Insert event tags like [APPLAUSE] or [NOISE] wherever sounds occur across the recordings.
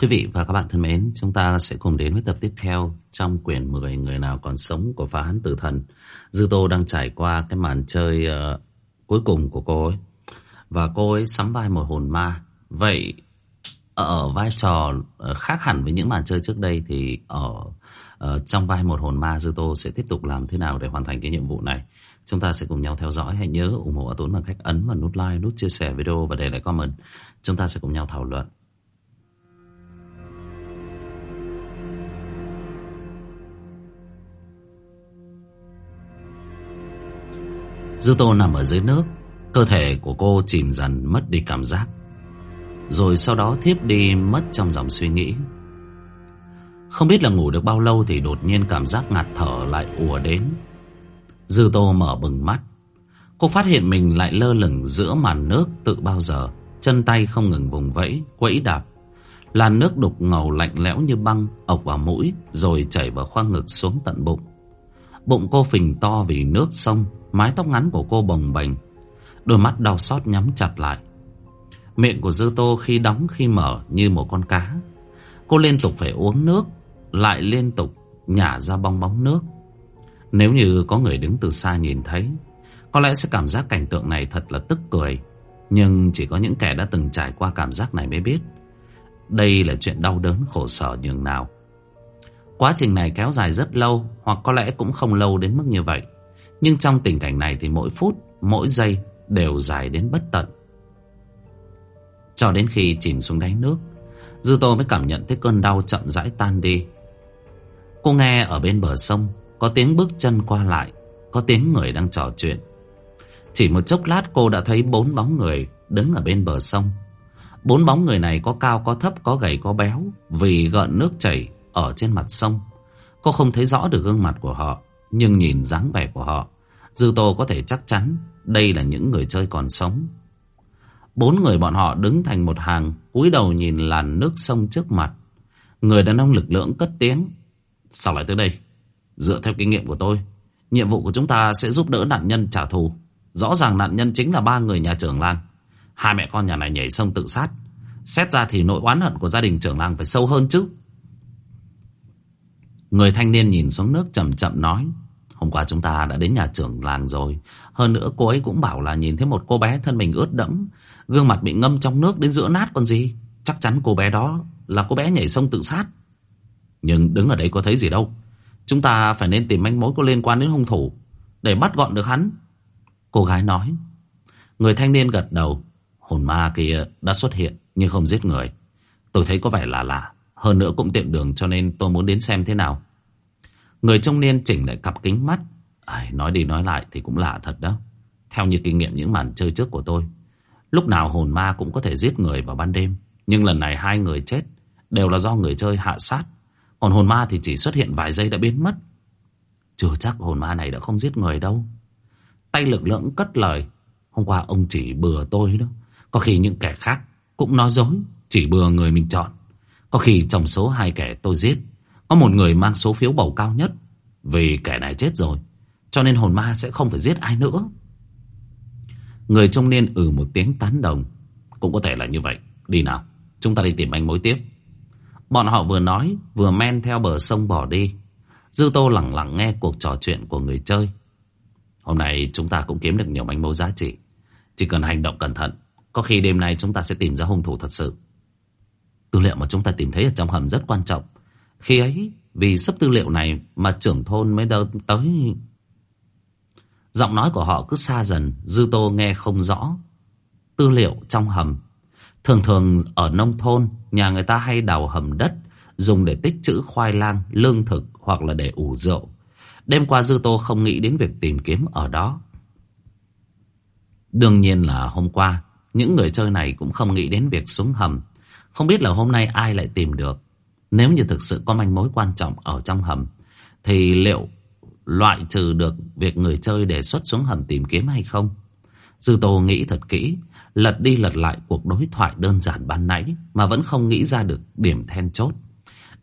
Quý vị và các bạn thân mến, chúng ta sẽ cùng đến với tập tiếp theo trong quyển 10 Người nào còn sống của phá hán tử thần. Dư Tô đang trải qua cái màn chơi uh, cuối cùng của cô ấy. Và cô ấy sắm vai một hồn ma. Vậy ở vai trò ờ, khác hẳn với những màn chơi trước đây thì ở uh, trong vai một hồn ma Dư Tô sẽ tiếp tục làm thế nào để hoàn thành cái nhiệm vụ này. Chúng ta sẽ cùng nhau theo dõi. Hãy nhớ ủng hộ Tuấn bằng cách ấn vào nút like, nút chia sẻ video và để lại comment. Chúng ta sẽ cùng nhau thảo luận. Dư Tô nằm ở dưới nước Cơ thể của cô chìm dần mất đi cảm giác. Rồi sau đó thiếp đi mất trong dòng suy nghĩ. Không biết là ngủ được bao lâu Thì đột nhiên cảm giác ngạt thở lại ùa đến. Dư Tô mở bừng mắt. Cô phát hiện mình lại lơ lửng giữa màn nước tự bao giờ Chân tay không ngừng vùng vẫy, quẫy đạp. Làn nước đục ngầu lạnh lẽo như băng ộc vào mũi Rồi chảy vào khoang ngực xuống tận bụng. Bụng cô phình to vì nước sông. Mái tóc ngắn của cô bồng bềnh, Đôi mắt đau xót nhắm chặt lại. Miệng của Dư Tô khi đóng khi mở như một con cá. Cô liên tục phải uống nước, Lại liên tục nhả ra bong bóng nước. Nếu như có người đứng từ xa nhìn thấy, Có lẽ sẽ cảm giác cảnh tượng này thật là tức cười. Nhưng chỉ có những kẻ đã từng trải qua cảm giác này mới biết, Đây là chuyện đau đớn khổ sở nhường nào. Quá trình này kéo dài rất lâu, Hoặc có lẽ cũng không lâu đến mức như vậy nhưng trong tình cảnh này thì mỗi phút, mỗi giây đều dài đến bất tận. Cho đến khi chìm xuống đáy nước, Dư Tô mới cảm nhận thấy cơn đau chậm rãi tan đi. Cô nghe ở bên bờ sông có tiếng bước chân qua lại, có tiếng người đang trò chuyện. Chỉ một chốc lát cô đã thấy bốn bóng người đứng ở bên bờ sông. Bốn bóng người này có cao có thấp, có gầy có béo vì gợn nước chảy ở trên mặt sông. Cô không thấy rõ được gương mặt của họ. Nhưng nhìn dáng vẻ của họ, Dư Tô có thể chắc chắn Đây là những người chơi còn sống. Bốn người bọn họ đứng thành một hàng, cúi đầu nhìn làn nước sông trước mặt. Người đàn ông lực lượng cất tiếng, Sao lại tới đây? Dựa theo kinh nghiệm của tôi, Nhiệm vụ của chúng ta sẽ giúp đỡ nạn nhân trả thù. Rõ ràng nạn nhân chính là ba người nhà trưởng làng. Hai mẹ con nhà này nhảy sông tự sát. Xét ra thì nỗi oán hận của gia đình trưởng làng phải sâu hơn chứ. Người thanh niên nhìn xuống nước chậm chậm nói, Hôm qua chúng ta đã đến nhà trưởng làng rồi. Hơn nữa cô ấy cũng bảo là nhìn thấy một cô bé thân mình ướt đẫm, Gương mặt bị ngâm trong nước đến giữa nát còn gì. Chắc chắn cô bé đó là cô bé nhảy sông tự sát. Nhưng đứng ở đây có thấy gì đâu. Chúng ta phải nên tìm manh mối có liên quan đến hung thủ Để bắt gọn được hắn. Cô gái nói. Người thanh niên gật đầu. Hồn ma kia đã xuất hiện nhưng không giết người. Tôi thấy có vẻ là lạ hơn nữa cũng tiện đường cho nên tôi muốn đến xem thế nào. Người trung niên chỉnh lại cặp kính mắt. À, nói đi nói lại thì cũng lạ thật đó. Theo như kinh nghiệm những màn chơi trước của tôi. Lúc nào hồn ma cũng có thể giết người vào ban đêm. Nhưng lần này hai người chết đều là do người chơi hạ sát. Còn hồn ma thì chỉ xuất hiện vài giây đã biến mất. Chưa chắc hồn ma này đã không giết người đâu. Tay lực lưỡng cất lời. Hôm qua ông chỉ bừa tôi đó. Có khi những kẻ khác cũng nói dối. Chỉ bừa người mình chọn. Có khi trong số hai kẻ tôi giết, Có một người mang số phiếu bầu cao nhất. Vì kẻ này chết rồi, Cho nên hồn ma sẽ không phải giết ai nữa. Người trung niên ừ một tiếng tán đồng. Cũng có thể là như vậy. Đi nào, Chúng ta đi tìm anh mối tiếp. Bọn họ vừa nói, Vừa men theo bờ sông bỏ đi. Dư tô lặng lặng nghe cuộc trò chuyện của người chơi. Hôm nay chúng ta cũng kiếm được nhiều manh mối giá trị. Chỉ cần hành động cẩn thận, Có khi đêm nay chúng ta sẽ tìm ra hung thủ thật sự. Tư liệu mà chúng ta tìm thấy ở trong hầm rất quan trọng. Khi ấy, vì sắp tư liệu này mà trưởng thôn mới đâu tới. Giọng nói của họ cứ xa dần, Dư Tô nghe không rõ. Tư liệu trong hầm. Thường thường ở nông thôn, nhà người ta hay đào hầm đất, dùng để tích trữ khoai lang, lương thực hoặc là để ủ rượu. Đêm qua Dư Tô không nghĩ đến việc tìm kiếm ở đó. Đương nhiên là hôm qua, những người chơi này cũng không nghĩ đến việc xuống hầm. Không biết là hôm nay ai lại tìm được. Nếu như thực sự có manh mối quan trọng ở trong hầm, Thì liệu loại trừ được việc người chơi đề xuất xuống hầm tìm kiếm hay không? Dư Tô nghĩ thật kỹ, Lật đi lật lại cuộc đối thoại đơn giản ban nãy Mà vẫn không nghĩ ra được điểm then chốt.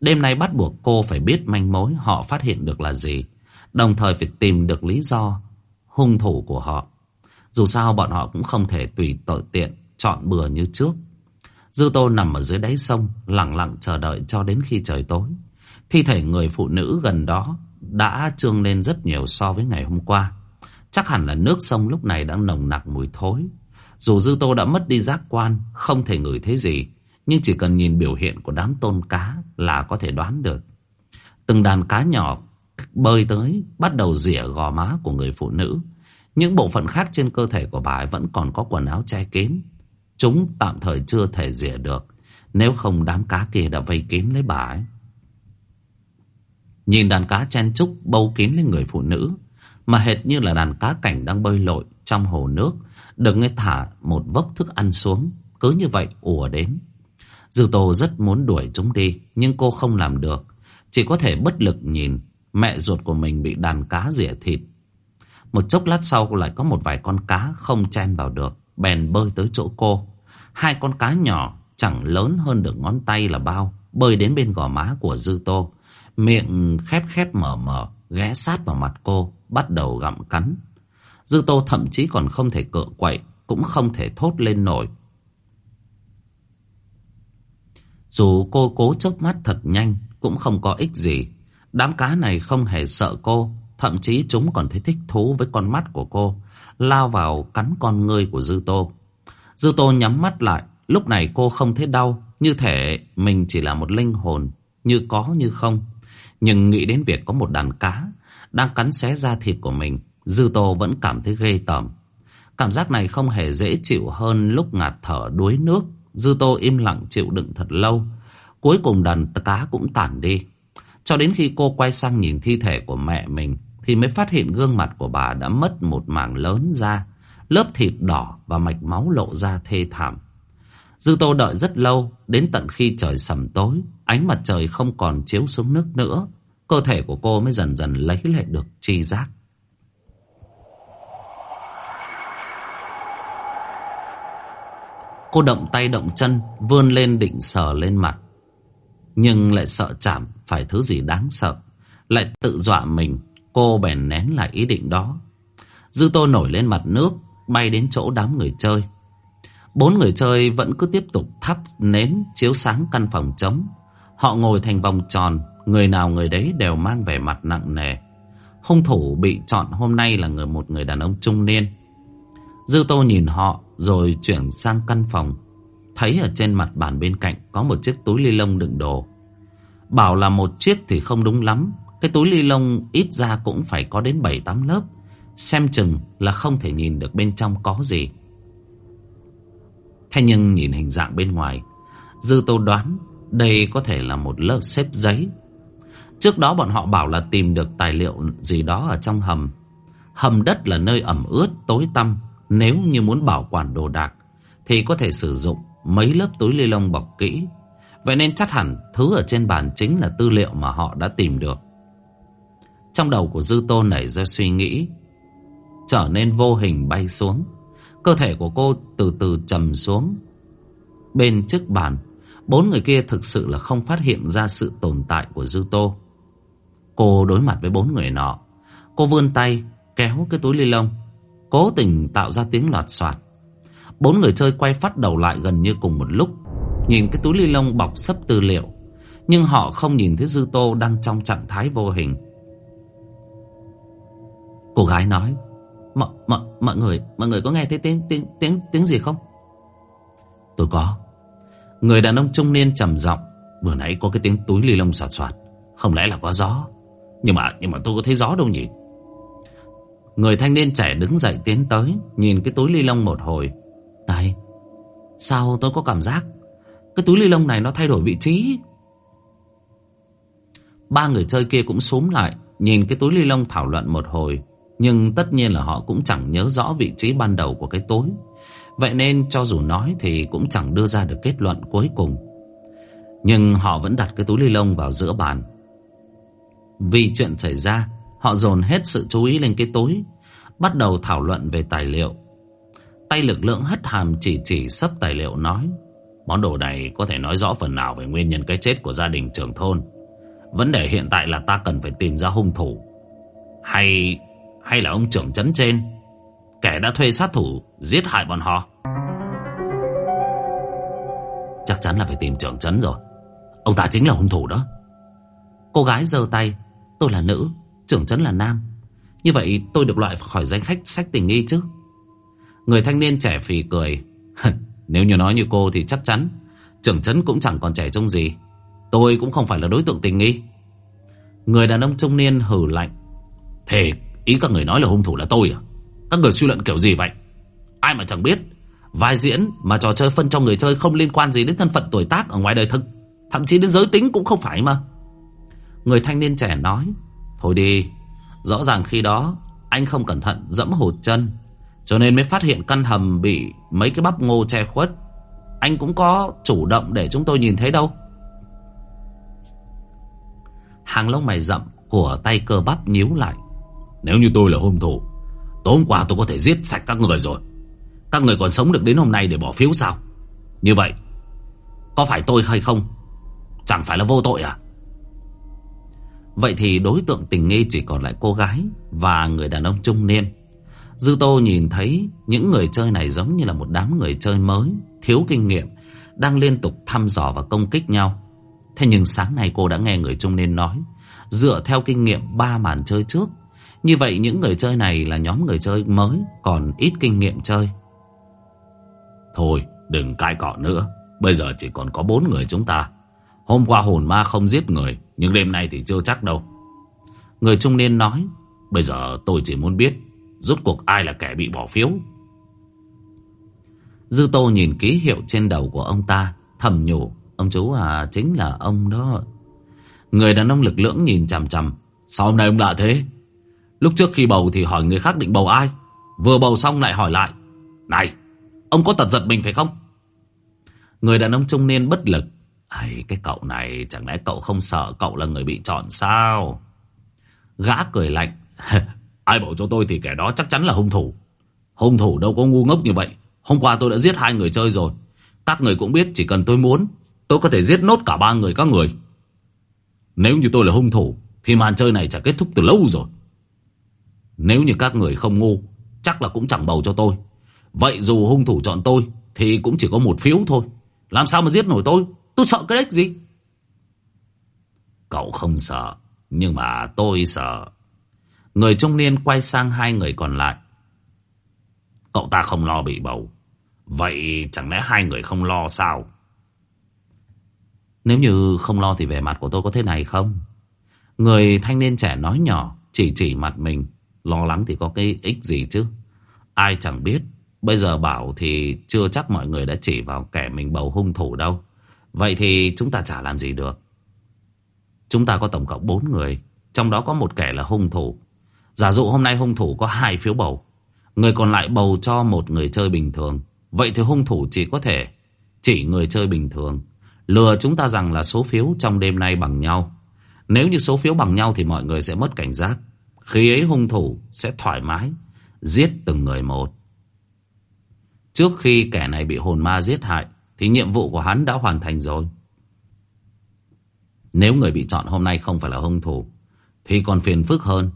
Đêm nay bắt buộc cô phải biết manh mối họ phát hiện được là gì, Đồng thời phải tìm được lý do hung thủ của họ. Dù sao bọn họ cũng không thể tùy tội tiện chọn bừa như trước. Dư Tô nằm ở dưới đáy sông, lặng lặng chờ đợi cho đến khi trời tối. Thi thể người phụ nữ gần đó đã trương lên rất nhiều so với ngày hôm qua. Chắc hẳn là nước sông lúc này đang nồng nặc mùi thối. Dù Dư Tô đã mất đi giác quan, không thể ngửi thấy gì, nhưng chỉ cần nhìn biểu hiện của đám tôn cá là có thể đoán được. Từng đàn cá nhỏ bơi tới, bắt đầu rỉa gò má của người phụ nữ. Những bộ phận khác trên cơ thể của bà ấy vẫn còn có quần áo che kín. Chúng tạm thời chưa thể rỉa được, nếu không đám cá kia đã vây kín lấy bà ấy. Nhìn đàn cá chen chúc bâu kín lên người phụ nữ, mà hệt như là đàn cá cảnh đang bơi lội trong hồ nước, đừng nghe thả một vốc thức ăn xuống, cứ như vậy ùa đến. Dư Tô rất muốn đuổi chúng đi, nhưng cô không làm được. Chỉ có thể bất lực nhìn mẹ ruột của mình bị đàn cá rỉa thịt. Một chốc lát sau lại có một vài con cá không chen vào được, bèn bơi tới chỗ cô. Hai con cá nhỏ chẳng lớn hơn được ngón tay là bao, bơi đến bên gò má của Dư Tô. Miệng khép khép mở mở, ghé sát vào mặt cô, bắt đầu gặm cắn. Dư Tô thậm chí còn không thể cựa quậy, cũng không thể thốt lên nổi. Dù cô cố chớp mắt thật nhanh Cũng không có ích gì Đám cá này không hề sợ cô Thậm chí chúng còn thấy thích thú với con mắt của cô Lao vào cắn con ngươi của Dư Tô. Dư Tô nhắm mắt lại. Lúc này cô không thấy đau, Như thể mình chỉ là một linh hồn, Như có như không. Nhưng nghĩ đến việc có một đàn cá Đang cắn xé da thịt của mình, Dư Tô vẫn cảm thấy ghê tởm. Cảm giác này không hề dễ chịu hơn lúc ngạt thở đuối nước. Dư Tô im lặng chịu đựng thật lâu. Cuối cùng đàn cá cũng tản đi. Cho đến khi cô quay sang nhìn thi thể của mẹ mình thì mới phát hiện gương mặt của bà đã mất một mảng lớn da. Lớp thịt đỏ và mạch máu lộ ra thê thảm. Dư Tô đợi rất lâu, đến tận khi trời sầm tối, ánh mặt trời không còn chiếu xuống nước nữa, cơ thể của cô mới dần dần lấy lại được chi giác. Cô động tay động chân Vươn lên định sờ lên mặt Nhưng lại sợ chạm Phải thứ gì đáng sợ Lại tự dọa mình Cô bèn nén lại ý định đó Dư tô nổi lên mặt nước Bay đến chỗ đám người chơi Bốn người chơi vẫn cứ tiếp tục thắp nến chiếu sáng căn phòng trống. Họ ngồi thành vòng tròn, người nào người đấy đều mang vẻ mặt nặng nề. Hung thủ bị chọn hôm nay là người một người đàn ông trung niên. Dư Tô nhìn họ rồi chuyển sang căn phòng. Thấy ở trên mặt bàn bên cạnh có một chiếc túi ly lông đựng đồ. Bảo là một chiếc thì không đúng lắm. Cái túi ly lông ít ra cũng phải có đến 7-8 lớp. Xem chừng là không thể nhìn được bên trong có gì. Thế nhưng nhìn hình dạng bên ngoài, Dư Tô đoán đây có thể là một lớp xếp giấy. Trước đó bọn họ bảo là tìm được tài liệu gì đó ở trong hầm. Hầm đất là nơi ẩm ướt, tối tăm, nếu như muốn bảo quản đồ đạc Thì có thể sử dụng mấy lớp túi ly lông bọc kỹ Vậy nên chắc hẳn thứ ở trên bàn chính là tư liệu mà họ đã tìm được trong đầu của Dư Tô nảy ra suy nghĩ, Trở nên vô hình bay xuống. Cơ thể của cô từ từ trầm xuống. Bên trước bàn, Bốn người kia thực sự là không phát hiện ra sự tồn tại của Dư Tô. Cô đối mặt với bốn người nọ. Cô vươn tay, kéo cái túi ly lông, Cố tình tạo ra tiếng loạt soạt. Bốn người chơi quay phát đầu lại gần như cùng một lúc, Nhìn cái túi ly lông bọc sấp tư liệu. Nhưng họ không nhìn thấy Dư Tô đang trong trạng thái vô hình. Cô gái nói Mọi, mọi, mọi người Mọi người có nghe thấy tiếng, tiếng, tiếng, tiếng gì không? Tôi có. Người đàn ông trung niên trầm giọng Vừa nãy có cái tiếng túi ly lông xòe xòe, Không lẽ là có gió? Nhưng mà nhưng mà tôi có thấy gió đâu nhỉ? Người thanh niên trẻ đứng dậy tiến tới Nhìn cái túi ly lông một hồi. Này Sao tôi có cảm giác Cái túi ly lông này nó thay đổi vị trí? Ba người chơi kia cũng xúm lại Nhìn cái túi ly lông thảo luận một hồi. Nhưng tất nhiên là họ cũng chẳng nhớ rõ vị trí ban đầu của cái túi Vậy nên cho dù nói thì cũng chẳng đưa ra được kết luận cuối cùng. Nhưng họ vẫn đặt cái túi ly lông vào giữa bàn. Vì chuyện xảy ra, Họ dồn hết sự chú ý lên cái túi, Bắt đầu thảo luận về tài liệu. Tay lực lượng hất hàm chỉ chỉ sấp tài liệu nói, Món đồ này có thể nói rõ phần nào về nguyên nhân cái chết của gia đình trưởng thôn. Vấn đề hiện tại là ta cần phải tìm ra hung thủ. Hay hay là ông trưởng trấn trên? Kẻ đã thuê sát thủ giết hại bọn họ. Chắc chắn là phải tìm trưởng trấn rồi. Ông ta chính là hung thủ đó. Cô gái giơ tay Tôi là nữ, trưởng trấn là nam. Như vậy tôi được loại khỏi danh khách sách tình nghi chứ? Người thanh niên trẻ phì cười. Nếu như nói như cô thì chắc chắn Trưởng trấn cũng chẳng còn trẻ trông gì. Tôi cũng không phải là đối tượng tình nghi. Người đàn ông trung niên hử lạnh Thế ý các người nói là hung thủ là tôi à? Các người suy luận kiểu gì vậy? Ai mà chẳng biết. Vai diễn mà trò chơi phân cho người chơi không liên quan gì đến thân phận tuổi tác ở ngoài đời thực. Thậm chí đến giới tính cũng không phải mà. Người thanh niên trẻ nói, Thôi đi, Rõ ràng khi đó Anh không cẩn thận dẫm hụt chân, Cho nên mới phát hiện căn hầm bị mấy cái bắp ngô che khuất. Anh cũng có chủ động để chúng tôi nhìn thấy đâu. Hàng lông mày rậm của tay cơ bắp nhíu lại. Nếu như tôi là hung thủ Tối hôm qua tôi có thể giết sạch các người rồi. Các người còn sống được đến hôm nay để bỏ phiếu sao? Như vậy, Có phải tôi hay không? Chẳng phải là vô tội à? Vậy thì đối tượng tình nghi chỉ còn lại cô gái Và người đàn ông trung niên. Dư Tô nhìn thấy những người chơi này giống như là một đám người chơi mới, Thiếu kinh nghiệm, Đang liên tục thăm dò và công kích nhau. Thế nhưng sáng nay cô đã nghe người trung niên nói, Dựa theo kinh nghiệm ba màn chơi trước như vậy những người chơi này là nhóm người chơi mới Còn ít kinh nghiệm chơi. Thôi đừng cãi cọ nữa. Bây giờ chỉ còn có bốn người chúng ta. Hôm qua hồn ma không giết người Nhưng đêm nay thì chưa chắc đâu. Người trung niên nói Bây giờ tôi chỉ muốn biết Rốt cuộc ai là kẻ bị bỏ phiếu? Dư tô nhìn ký hiệu trên đầu của ông ta Thầm nhủ Ông chú à chính là ông đó. Người đàn ông lực lưỡng nhìn chằm chằm Sao hôm nay ông lạ thế Lúc trước khi bầu thì hỏi người khác định bầu ai Vừa bầu xong lại hỏi lại Này ông có tật giật mình phải không Người đàn ông trung niên bất lực Ây, cái cậu này chẳng lẽ cậu không sợ cậu là người bị chọn sao? Gã cười lạnh. [LAUGHS] Ai bảo cho tôi thì kẻ đó chắc chắn là hung thủ. Hung thủ đâu có ngu ngốc như vậy. Hôm qua tôi đã giết hai người chơi rồi. Các người cũng biết chỉ cần tôi muốn, tôi có thể giết nốt cả ba người các người. Nếu như tôi là hung thủ, thì màn chơi này chả kết thúc từ lâu rồi. Nếu như các người không ngu, chắc là cũng chẳng bầu cho tôi. Vậy dù hung thủ chọn tôi, thì cũng chỉ có một phiếu thôi. Làm sao mà giết nổi tôi? Tôi sợ cái đếch gì? Cậu không sợ Nhưng mà tôi sợ. Người trung niên quay sang hai người còn lại. Cậu ta không lo bị bầu. Vậy chẳng lẽ hai người không lo sao? Nếu như không lo thì vẻ mặt của tôi có thế này không? Người thanh niên trẻ nói nhỏ Chỉ chỉ mặt mình. Lo lắng thì có cái ích gì chứ Ai chẳng biết Bây giờ bảo thì chưa chắc mọi người đã chỉ vào kẻ mình bầu hung thủ đâu Vậy thì chúng ta chả làm gì được. Chúng ta có tổng cộng 4 người, trong đó có một kẻ là hung thủ. Giả dụ hôm nay hung thủ có hai phiếu bầu, người còn lại bầu cho một người chơi bình thường. Vậy thì hung thủ chỉ có thể chỉ người chơi bình thường, lừa chúng ta rằng là số phiếu trong đêm nay bằng nhau. Nếu như số phiếu bằng nhau thì mọi người sẽ mất cảnh giác. Khi ấy hung thủ sẽ thoải mái giết từng người một. Trước khi kẻ này bị hồn ma giết hại, thì nhiệm vụ của hắn đã hoàn thành rồi. Nếu người bị chọn hôm nay không phải là hung thủ, thì còn phiền phức hơn.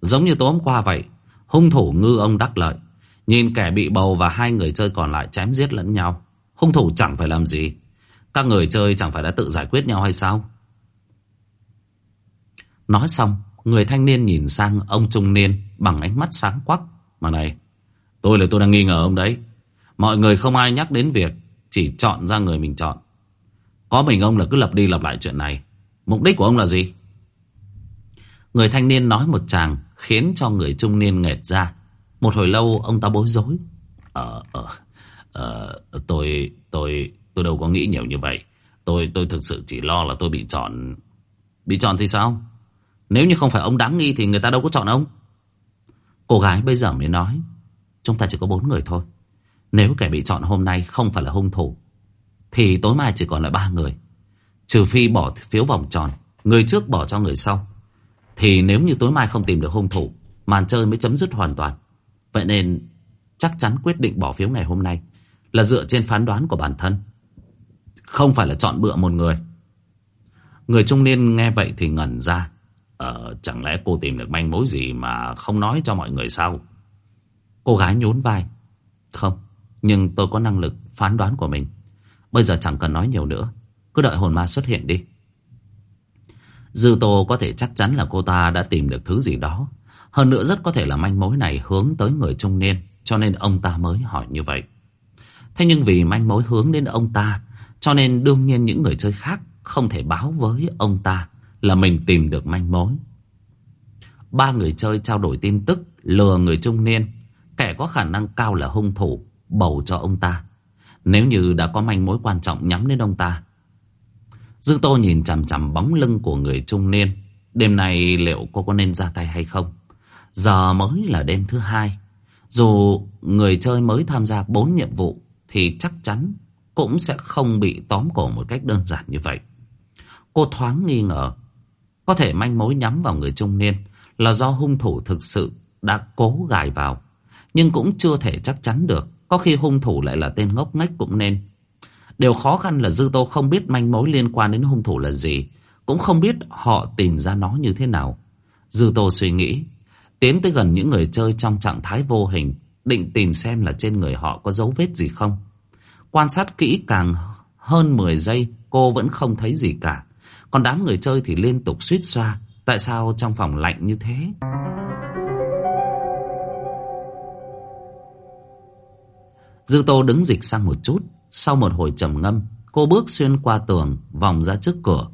Giống như tối hôm qua vậy, hung thủ ngư ông đắc lợi. Nhìn kẻ bị bầu và hai người chơi còn lại chém giết lẫn nhau. Hung thủ chẳng phải làm gì. Các người chơi chẳng phải đã tự giải quyết nhau hay sao? Nói xong, người thanh niên nhìn sang ông trung niên bằng ánh mắt sáng quắc. Mà này, tôi là tôi đang nghi ngờ ông đấy. Mọi người không ai nhắc đến việc chỉ chọn ra người mình chọn. Có mình ông là cứ lặp đi lặp lại chuyện này. Mục đích của ông là gì? Người thanh niên nói một chàng Khiến cho người trung niên nghẹt ra. Một hồi lâu ông ta bối rối. Ờ ờ ờ Tôi tôi tôi đâu có nghĩ nhiều như vậy. Tôi tôi thực sự chỉ lo là tôi bị chọn. Bị chọn thì sao? Nếu như không phải ông đáng nghi Thì người ta đâu có chọn ông. Cô gái bây giờ mới nói, Chúng ta chỉ có bốn người thôi. Nếu kẻ bị chọn hôm nay không phải là hung thủ, Thì tối mai chỉ còn lại ba người. Trừ phi bỏ phiếu vòng tròn, Người trước bỏ cho người sau. Thì nếu như tối mai không tìm được hung thủ, Màn chơi mới chấm dứt hoàn toàn. Vậy nên chắc chắn quyết định bỏ phiếu ngày hôm nay Là dựa trên phán đoán của bản thân, Không phải là chọn bựa một người. Người trung niên nghe vậy thì ngẩn ra. Ờ chẳng lẽ cô tìm được manh mối gì mà không nói cho mọi người sao? Cô gái nhún vai. Không, nhưng tôi có năng lực phán đoán của mình. Bây giờ chẳng cần nói nhiều nữa. Cứ đợi hồn ma xuất hiện đi. Dư Tô có thể chắc chắn là cô ta đã tìm được thứ gì đó. Hơn nữa rất có thể là manh mối này hướng tới người trung niên, Cho nên ông ta mới hỏi như vậy. Thế nhưng vì manh mối hướng đến ông ta, Cho nên đương nhiên những người chơi khác Không thể báo với ông ta. Là mình tìm được manh mối. Ba người chơi trao đổi tin tức, Lừa người trung niên. Kẻ có khả năng cao là hung thủ, Bầu cho ông ta. Nếu như đã có manh mối quan trọng nhắm đến ông ta. Dư Tô nhìn chằm chằm bóng lưng của người trung niên. Đêm nay liệu cô có nên ra tay hay không? Giờ mới là đêm thứ hai. Dù người chơi mới tham gia bốn nhiệm vụ, Thì chắc chắn cũng sẽ không bị tóm cổ một cách đơn giản như vậy. Cô thoáng nghi ngờ. Có thể manh mối nhắm vào người trung niên Là do hung thủ thực sự đã cố gài vào. Nhưng cũng chưa thể chắc chắn được, Có khi hung thủ lại là tên ngốc nghếch cũng nên. Điều khó khăn là Dư Tô không biết manh mối liên quan đến hung thủ là gì, Cũng không biết họ tìm ra nó như thế nào. Dư Tô suy nghĩ, Tiến tới gần những người chơi trong trạng thái vô hình, Định tìm xem là trên người họ có dấu vết gì không. Quan sát kỹ càng hơn 10 giây, Cô vẫn không thấy gì cả. Còn đám người chơi thì liên tục suýt xoa. Tại sao trong phòng lạnh như thế? Dư Tô đứng dịch sang một chút. Sau một hồi trầm ngâm, Cô bước xuyên qua tường, Vòng ra trước cửa.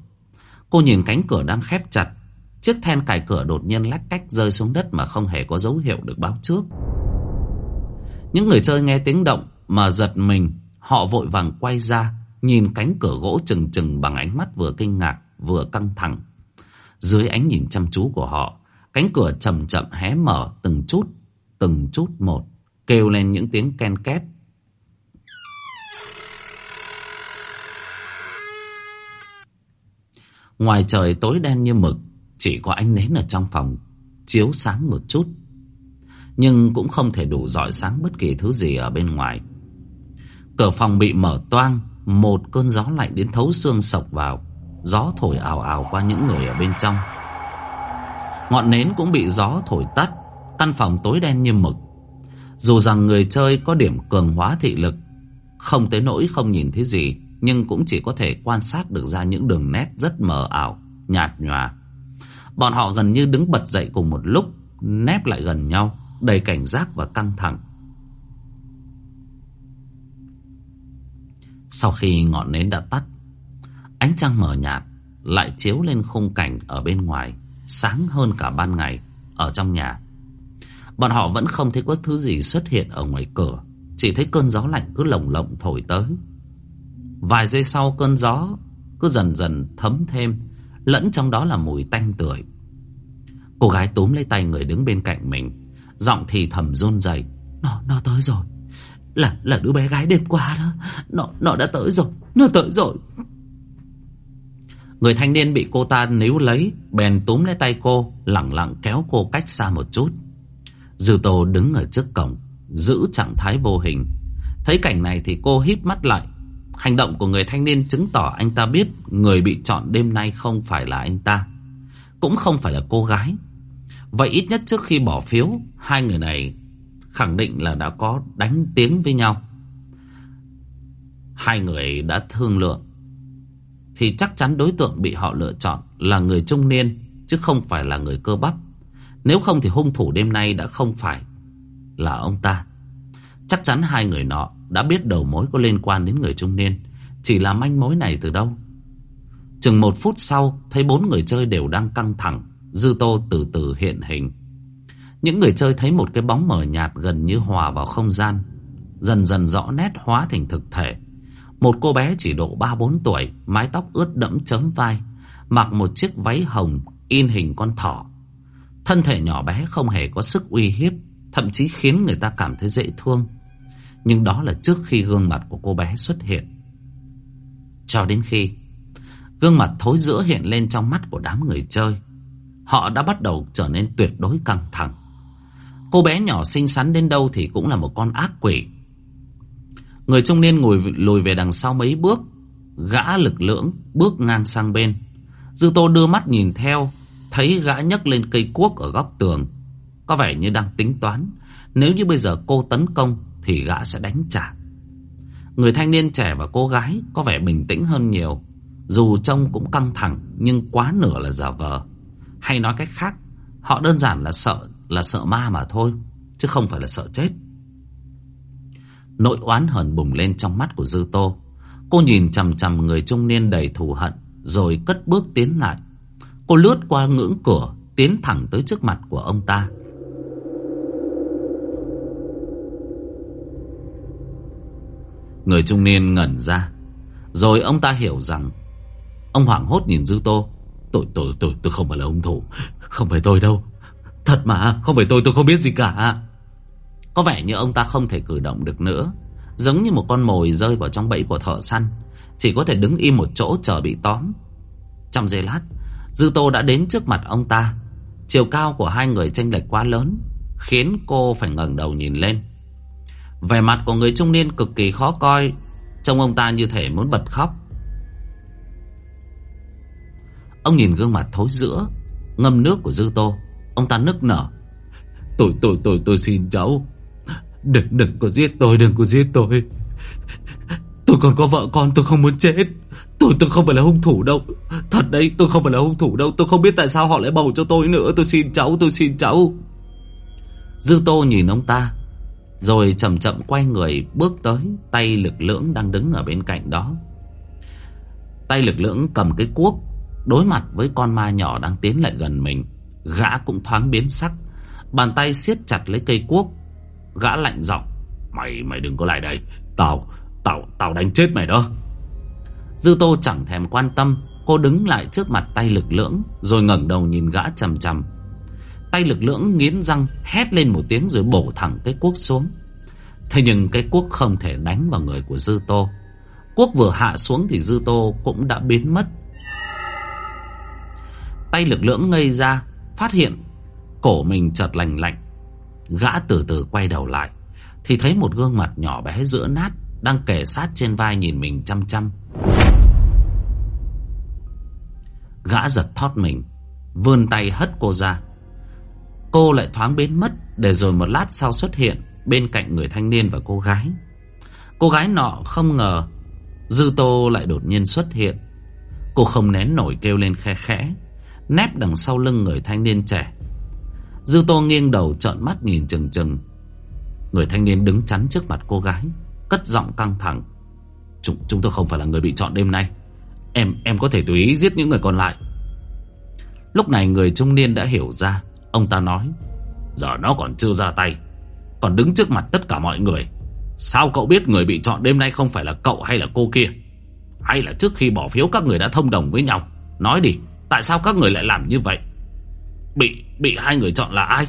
Cô nhìn cánh cửa đang khép chặt. Chiếc then cài cửa đột nhiên lách cách rơi xuống đất Mà không hề có dấu hiệu được báo trước. Những người chơi nghe tiếng động Mà giật mình. Họ vội vàng quay ra, Nhìn cánh cửa gỗ trừng trừng bằng ánh mắt vừa kinh ngạc. Vừa căng thẳng. Dưới ánh nhìn chăm chú của họ, Cánh cửa chậm chậm hé mở từng chút Từng chút một, Kêu lên những tiếng ken két. Ngoài trời tối đen như mực, Chỉ có ánh nến ở trong phòng, Chiếu sáng một chút. Nhưng cũng không thể đủ dọi sáng bất kỳ thứ gì ở bên ngoài. Cửa phòng bị mở toang, Một cơn gió lạnh đến thấu xương sộc vào. Gió thổi ào ào qua những người ở bên trong Ngọn nến cũng bị gió thổi tắt Căn phòng tối đen như mực Dù rằng người chơi có điểm cường hóa thị lực Không tới nỗi không nhìn thấy gì nhưng cũng chỉ có thể quan sát được ra những đường nét rất mờ ảo, nhạt nhòa. Bọn họ gần như đứng bật dậy cùng một lúc, nép lại gần nhau, đầy cảnh giác và căng thẳng. Sau khi ngọn nến đã tắt, ánh trăng mờ nhạt lại chiếu lên khung cảnh ở bên ngoài, sáng hơn cả ban ngày ở trong nhà. Bọn họ vẫn không thấy có thứ gì xuất hiện ở ngoài cửa, chỉ thấy cơn gió lạnh cứ lồng lộng thổi tới. Vài giây sau cơn gió cứ dần dần thấm thêm, lẫn trong đó là mùi tanh tưởi. Cô gái túm lấy tay người đứng bên cạnh mình, giọng thì thầm run rẩy. Nó, nó tới rồi. Là, là đứa bé gái đêm qua đó. Nó, nó đã tới rồi, nó tới rồi. Người thanh niên bị cô ta níu lấy, bèn túm lấy tay cô, lặng lặng kéo cô cách xa một chút. Dư Tô đứng ở trước cổng, giữ trạng thái vô hình. Thấy cảnh này thì cô híp mắt lại, Hành động của người thanh niên chứng tỏ anh ta biết người bị chọn đêm nay không phải là anh ta. Cũng không phải là cô gái. Vậy ít nhất trước khi bỏ phiếu, hai người này khẳng định là đã có đánh tiếng với nhau. Hai người đã thương lượng. Thì chắc chắn đối tượng bị họ lựa chọn là người trung niên, chứ không phải là người cơ bắp. Nếu không thì hung thủ đêm nay đã không phải là ông ta. Chắc chắn hai người nọ đã biết đầu mối có liên quan đến người trung niên. Chỉ là manh mối này từ đâu? Chừng một phút sau, thấy bốn người chơi đều đang căng thẳng. Dư Tô từ từ hiện hình. Những người chơi thấy một cái bóng mờ nhạt gần như hòa vào không gian. Dần dần rõ nét hóa thành thực thể. Một cô bé chỉ độ 3-4 tuổi, mái tóc ướt đẫm chấm vai, mặc một chiếc váy hồng in hình con thỏ. Thân thể nhỏ bé không hề có sức uy hiếp, thậm chí khiến người ta cảm thấy dễ thương. Nhưng đó là trước khi gương mặt của cô bé xuất hiện Cho đến khi Gương mặt thối giữa hiện lên trong mắt của đám người chơi Họ đã bắt đầu trở nên tuyệt đối căng thẳng Cô bé nhỏ xinh xắn đến đâu thì cũng là một con ác quỷ Người trung niên ngồi lùi về đằng sau mấy bước Gã lực lưỡng bước ngang sang bên Dư tô đưa mắt nhìn theo Thấy gã nhấc lên cây cuốc ở góc tường Có vẻ như đang tính toán Nếu như bây giờ cô tấn công thì gã sẽ đánh trả. Người thanh niên trẻ và cô gái có vẻ bình tĩnh hơn nhiều. Dù trông cũng căng thẳng nhưng quá nửa là giả vờ. Hay nói cách khác, họ đơn giản là sợ, là sợ ma mà thôi, chứ không phải là sợ chết nỗi oán hờn bùng lên trong mắt của Dư Tô. Cô nhìn chằm chằm người trung niên đầy thù hận, rồi cất bước tiến lại. Cô lướt qua ngưỡng cửa, tiến thẳng tới trước mặt của ông ta. Người trung niên ngẩn ra, rồi ông ta hiểu rằng Ông hoảng hốt nhìn Dư Tô Tôi, tôi, tôi, tôi không phải là hung thủ Không phải tôi đâu Thật mà, không phải tôi, tôi không biết gì cả có vẻ như ông ta không thể cử động được nữa. Giống như một con mồi rơi vào trong bẫy của thợ săn, Chỉ có thể đứng im một chỗ chờ bị tóm. Trong giây lát, Dư Tô đã đến trước mặt ông ta. Chiều cao của hai người chênh lệch quá lớn, Khiến cô phải ngẩng đầu nhìn lên. Vẻ mặt của người trung niên cực kỳ khó coi, Trông ông ta như thể muốn bật khóc. Ông nhìn gương mặt thối giữa, Ngâm nước của Dư Tô. Ông ta nức nở. Tôi tôi tôi tôi xin cháu. Đừng đừng có giết tôi, đừng có giết tôi. Tôi còn có vợ con, tôi không muốn chết. Tôi tôi không phải là hung thủ đâu. Thật đấy, tôi không phải là hung thủ đâu. Tôi không biết tại sao họ lại bầu cho tôi nữa. Tôi xin cháu, tôi xin cháu. Dư Tô nhìn ông ta, Rồi chậm chậm quay người bước tới, Tay lực lưỡng đang đứng ở bên cạnh đó. Tay lực lưỡng cầm cái cuốc, Đối mặt với con ma nhỏ đang tiến lại gần mình. Gã cũng thoáng biến sắc, Bàn tay siết chặt lấy cây cuốc Gã lạnh giọng, Mày mày đừng có lại đây. Tao Tao tao đánh chết mày đó. Dư tô chẳng thèm quan tâm. Cô đứng lại trước mặt tay lực lưỡng, Rồi ngẩng đầu nhìn gã chầm chầm Tay lực lưỡng nghiến răng, Hét lên một tiếng rồi bổ thẳng cái cuốc xuống. Thế nhưng cái cuốc không thể đánh vào người của Dư Tô. Cuốc vừa hạ xuống thì Dư Tô cũng đã biến mất. Tay lực lưỡng ngây ra, Phát hiện cổ mình chợt lành lạnh. Gã từ từ quay đầu lại, Thì thấy một gương mặt nhỏ bé giữa nát Đang kề sát trên vai nhìn mình chăm chăm. Gã giật thót mình, Vươn tay hất cô ra. Cô lại thoáng biến mất, Để rồi một lát sau xuất hiện Bên cạnh người thanh niên và cô gái. Cô gái nọ không ngờ, Dư tô lại đột nhiên xuất hiện. Cô không nén nổi kêu lên khe khẽ, nép đằng sau lưng người thanh niên trẻ dư tô nghiêng đầu trợn mắt nhìn chừng chừng. Người thanh niên đứng chắn trước mặt cô gái, cất giọng căng thẳng. Chúng chúng tôi không phải là người bị chọn đêm nay. Em em có thể tùy ý giết những người còn lại. Lúc này người trung niên đã hiểu ra. Ông ta nói, giờ nó còn chưa ra tay, còn đứng trước mặt tất cả mọi người. Sao cậu biết người bị chọn đêm nay không phải là cậu hay là cô kia? Hay là trước khi bỏ phiếu các người đã thông đồng với nhau? Nói đi, Tại sao các người lại làm như vậy? Bị bị hai người chọn là ai?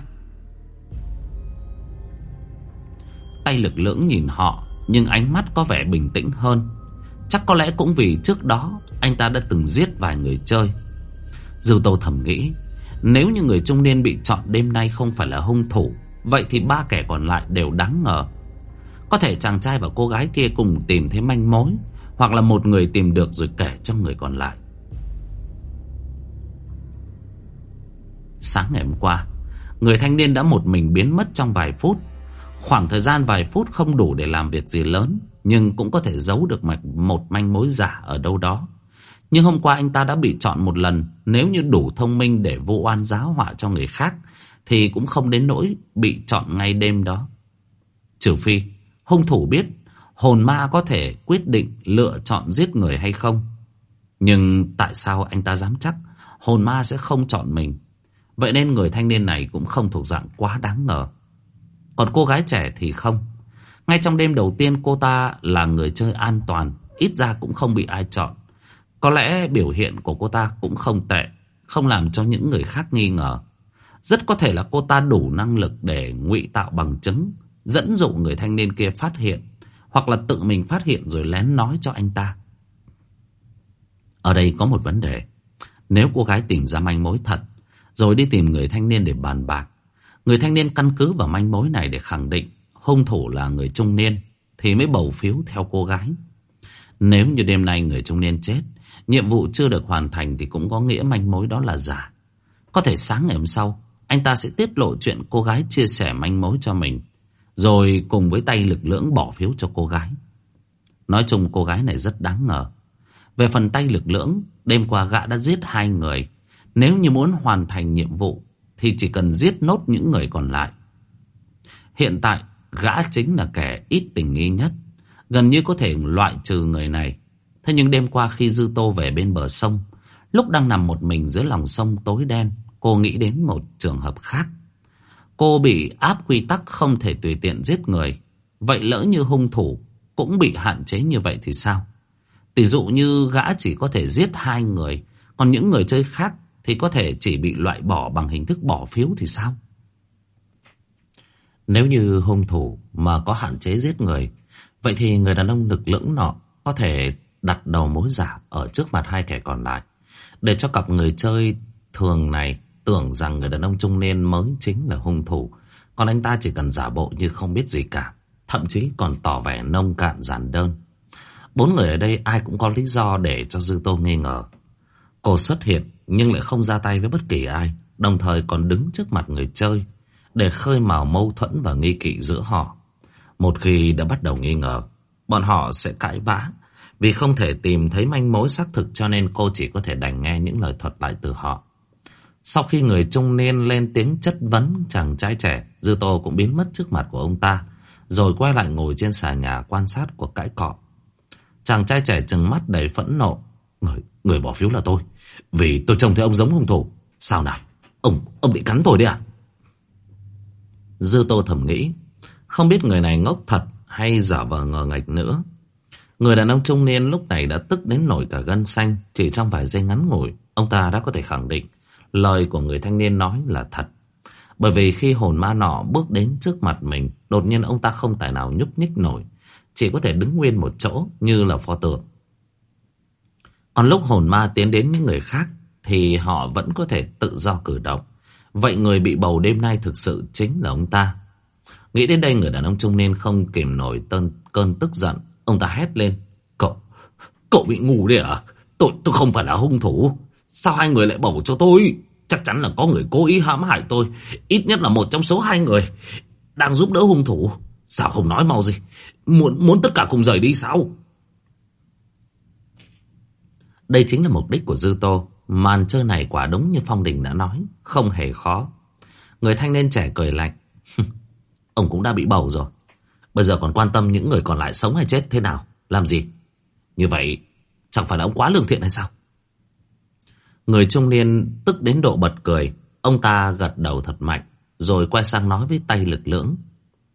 Tay lực lưỡng nhìn họ, Nhưng ánh mắt có vẻ bình tĩnh hơn. Chắc có lẽ cũng vì trước đó Anh ta đã từng giết vài người chơi. Dư Tô thầm nghĩ, Nếu như người trung niên bị chọn đêm nay Không phải là hung thủ, Vậy thì ba kẻ còn lại đều đáng ngờ. Có thể chàng trai và cô gái kia cùng tìm thấy manh mối, Hoặc là một người tìm được rồi kể cho người còn lại. Sáng ngày hôm qua, Người thanh niên đã một mình biến mất trong vài phút. Khoảng thời gian vài phút không đủ để làm việc gì lớn, Nhưng cũng có thể giấu được một manh mối giả ở đâu đó. Nhưng hôm qua anh ta đã bị chọn một lần, Nếu như đủ thông minh để vô oan giáo họa cho người khác, Thì cũng không đến nỗi bị chọn ngay đêm đó. Trừ phi, hung thủ biết hồn ma có thể quyết định lựa chọn giết người hay không. Nhưng tại sao anh ta dám chắc hồn ma sẽ không chọn mình? Vậy nên người thanh niên này cũng không thuộc dạng quá đáng ngờ. Còn cô gái trẻ thì không. Ngay trong đêm đầu tiên cô ta là người chơi an toàn, ít ra cũng không bị ai chọn. Có lẽ biểu hiện của cô ta cũng không tệ, không làm cho những người khác nghi ngờ. Rất có thể là cô ta đủ năng lực để ngụy tạo bằng chứng, dẫn dụ người thanh niên kia phát hiện, hoặc là tự mình phát hiện rồi lén nói cho anh ta. Ở đây có một vấn đề. Nếu cô gái tìm ra manh mối thật, rồi đi tìm người thanh niên để bàn bạc. Người thanh niên căn cứ vào manh mối này để khẳng định hung thủ là người trung niên thì mới bầu phiếu theo cô gái. Nếu như đêm nay người trung niên chết, nhiệm vụ chưa được hoàn thành thì cũng có nghĩa manh mối đó là giả. Có thể sáng ngày hôm sau, anh ta sẽ tiết lộ chuyện cô gái chia sẻ manh mối cho mình, rồi cùng với tay lực lưỡng bỏ phiếu cho cô gái. Nói chung cô gái này rất đáng ngờ. Về phần tay lực lưỡng, đêm qua gã đã giết hai người. Nếu như muốn hoàn thành nhiệm vụ, thì chỉ cần giết nốt những người còn lại. Hiện tại, gã chính là kẻ ít tình nghi nhất. Gần như có thể loại trừ người này. Thế nhưng đêm qua khi Dư Tô về bên bờ sông, lúc đang nằm một mình dưới lòng sông tối đen, cô nghĩ đến một trường hợp khác. Cô bị áp quy tắc không thể tùy tiện giết người. Vậy lỡ như hung thủ cũng bị hạn chế như vậy thì sao? Tỷ dụ như gã chỉ có thể giết hai người, còn những người chơi khác thì có thể chỉ bị loại bỏ bằng hình thức bỏ phiếu thì sao? Nếu như hung thủ mà có hạn chế giết người, vậy thì người đàn ông lực lưỡng nọ có thể đặt đầu mối giả ở trước mặt hai kẻ còn lại, để cho cặp người chơi thường này tưởng rằng người đàn ông trung niên mới chính là hung thủ, còn anh ta chỉ cần giả bộ như không biết gì cả, thậm chí còn tỏ vẻ nông cạn giản đơn. Bốn người ở đây ai cũng có lý do để cho Dư Tô nghi ngờ. Cô xuất hiện nhưng lại không ra tay với bất kỳ ai, đồng thời còn đứng trước mặt người chơi để khơi mào mâu thuẫn và nghi kỵ giữa họ. Một khi đã bắt đầu nghi ngờ, bọn họ sẽ cãi vã vì không thể tìm thấy manh mối xác thực cho nên cô chỉ có thể đành nghe những lời thuật lại từ họ. Sau khi người trung niên lên tiếng chất vấn chàng trai trẻ, Dư Tô cũng biến mất trước mặt của ông ta, rồi quay lại ngồi trên xà nhà quan sát cuộc cãi cọ. Chàng trai trẻ trừng mắt đầy phẫn nộ. Người, người bỏ phiếu là tôi, vì tôi trông thấy ông giống hung thủ. Sao nào? Ông, ông bị cắn tôi đấy à? Dư Tô thầm nghĩ, không biết người này ngốc thật hay giả vờ ngờ ngạch nữa. Người đàn ông trung niên lúc này đã tức đến nổi cả gân xanh, chỉ trong vài giây ngắn ngủi, ông ta đã có thể khẳng định lời của người thanh niên nói là thật. Bởi vì khi hồn ma nọ bước đến trước mặt mình, đột nhiên ông ta không tài nào nhúc nhích nổi, chỉ có thể đứng nguyên một chỗ như là pho tượng. Còn lúc hồn ma tiến đến những người khác, thì họ vẫn có thể tự do cử động. Vậy người bị bầu đêm nay thực sự chính là ông ta. Nghĩ đến đây người đàn ông trung niên không kìm nổi tân, cơn tức giận. Ông ta hét lên. Cậu, cậu bị ngủ đấy à? Tôi, tôi không phải là hung thủ. Sao hai người lại bầu cho tôi? Chắc chắn là có người cố ý hãm hại tôi. Ít nhất là một trong số hai người đang giúp đỡ hung thủ. Sao không nói mau gì? Muốn muốn tất cả cùng rời đi sao? Đây chính là mục đích của Dư Tô. Màn chơi này quả đúng như Phong Đình đã nói. Không hề khó. Người thanh niên trẻ cười lạnh. [LAUGHS] Ông cũng đã bị bầu rồi. Bây giờ còn quan tâm những người còn lại sống hay chết thế nào? Làm gì? Như vậy chẳng phải là ông quá lương thiện hay sao? Người trung niên tức đến độ bật cười. Ông ta gật đầu thật mạnh. Rồi quay sang nói với tay lực lưỡng.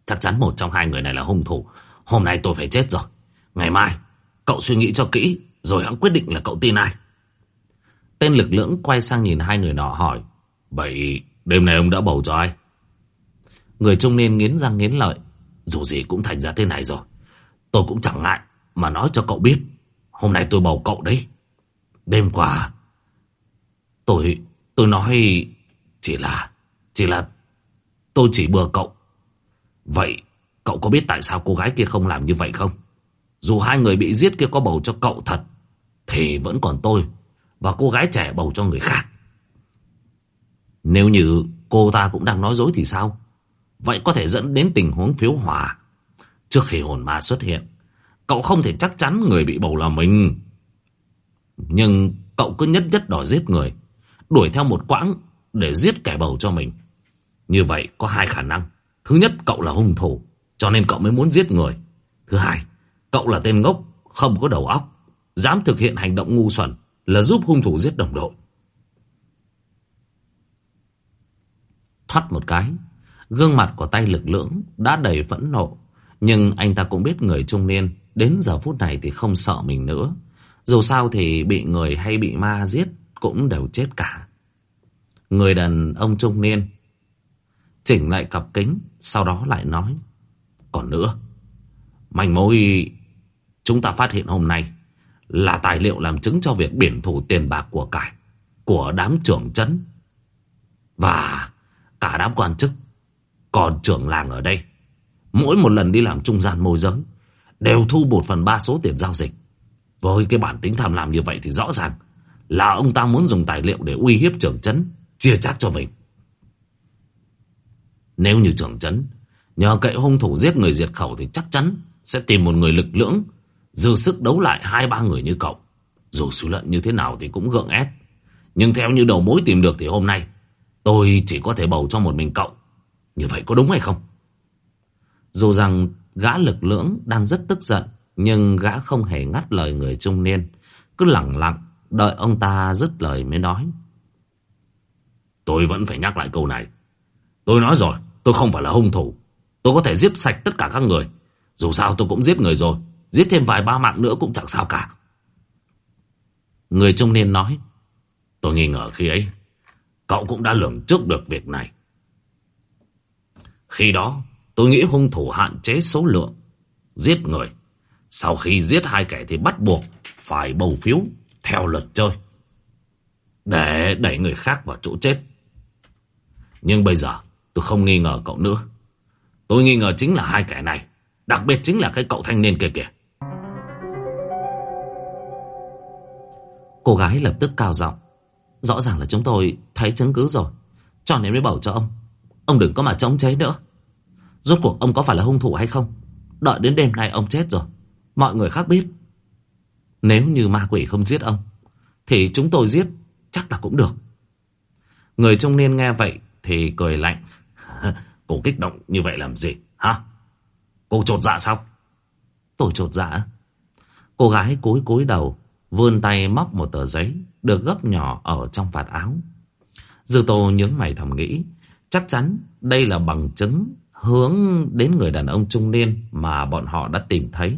Chắc chắn một trong hai người này là hung thủ. Hôm nay tôi phải chết rồi. Ngày mai, cậu suy nghĩ cho kỹ. Rồi hắn quyết định là cậu tin ai. Tên lực lưỡng quay sang nhìn hai người nọ hỏi. Vậy đêm nay ông đã bầu cho ai? Người trung niên nghiến răng nghiến lợi. Dù gì cũng thành ra thế này rồi. Tôi cũng chẳng ngại mà nói cho cậu biết. Hôm nay tôi bầu cậu đấy. Đêm qua Tôi, tôi nói chỉ là, chỉ là tôi chỉ bừa cậu. Vậy cậu có biết tại sao cô gái kia không làm như vậy không? Dù hai người bị giết kia có bầu cho cậu thật, thì vẫn còn tôi và cô gái trẻ bầu cho người khác. Nếu như cô ta cũng đang nói dối thì sao? Vậy có thể dẫn đến tình huống phiếu hòa. Trước khi hồn ma xuất hiện, cậu không thể chắc chắn người bị bầu là mình. Nhưng cậu cứ nhất nhất đòi giết người đuổi theo một quãng để giết kẻ bầu cho mình. Như vậy có hai khả năng. Thứ nhất, cậu là hung thủ, cho nên cậu mới muốn giết người. Thứ hai, cậu là tên ngốc, không có đầu óc, dám thực hiện hành động ngu xuẩn là giúp hung thủ giết đồng đội. Thoát một cái, gương mặt của tay lực lưỡng đã đầy phẫn nộ. Nhưng anh ta cũng biết người trung niên đến giờ phút này thì không sợ mình nữa. Dù sao thì bị người hay bị ma giết cũng đều chết cả. Người đàn ông trung niên chỉnh lại cặp kính, sau đó lại nói. Còn nữa, manh mối chúng ta phát hiện hôm nay là tài liệu làm chứng cho việc biển thủ tiền bạc của cải, của đám trưởng trấn và cả đám quan chức, còn trưởng làng ở đây. Mỗi một lần đi làm trung gian môi giới, đều thu một phần ba số tiền giao dịch. Với cái bản tính tham lam như vậy thì rõ ràng là ông ta muốn dùng tài liệu để uy hiếp trưởng trấn, chia chác cho mình. Nếu như trưởng trấn nhờ cậy hung thủ giết người diệt khẩu thì chắc chắn sẽ tìm một người lực lưỡng Dư sức đấu lại hai ba người như cậu. Dù suy luận như thế nào thì cũng gượng ép. Nhưng theo như đầu mối tìm được thì hôm nay, Tôi chỉ có thể bầu cho một mình cậu. Như vậy có đúng hay không? Dù rằng gã lực lưỡng đang rất tức giận, Nhưng gã không hề ngắt lời người trung niên. Cứ lặng lặng, Đợi ông ta dứt lời mới nói. Tôi vẫn phải nhắc lại câu này. Tôi nói rồi, Tôi không phải là hung thủ. Tôi có thể giết sạch tất cả các người. Dù sao tôi cũng giết người rồi. Giết thêm vài ba mạng nữa cũng chẳng sao cả. Người trung niên nói, Tôi nghi ngờ khi ấy, Cậu cũng đã lường trước được việc này. Khi đó, Tôi nghĩ hung thủ hạn chế số lượng, Giết người. Sau khi giết hai kẻ thì bắt buộc Phải bầu phiếu theo luật chơi, Để đẩy người khác vào chỗ chết. Nhưng bây giờ, tôi không nghi ngờ cậu nữa. Tôi nghi ngờ chính là hai kẻ này, Đặc biệt chính là cái cậu thanh niên kia kìa. Cô gái lập tức cao giọng. Rõ ràng là chúng tôi thấy chứng cứ rồi. Cho nên mới bảo cho ông. Ông đừng có mà chống chế nữa. Rốt cuộc ông có phải là hung thủ hay không? Đợi đến đêm nay ông chết rồi. Mọi người khác biết. Nếu như ma quỷ không giết ông, Thì chúng tôi giết chắc là cũng được. Người trung niên nghe vậy Thì cười lạnh. [LAUGHS] Cô kích động như vậy làm gì, hả? Cô trột dạ sao? Tôi trột dạ. Cô gái cúi cúi đầu Vươn tay móc một tờ giấy Được gấp nhỏ ở trong vạt áo. Dư tô nhướng mày thầm nghĩ, Chắc chắn đây là bằng chứng Hướng đến người đàn ông trung niên Mà bọn họ đã tìm thấy.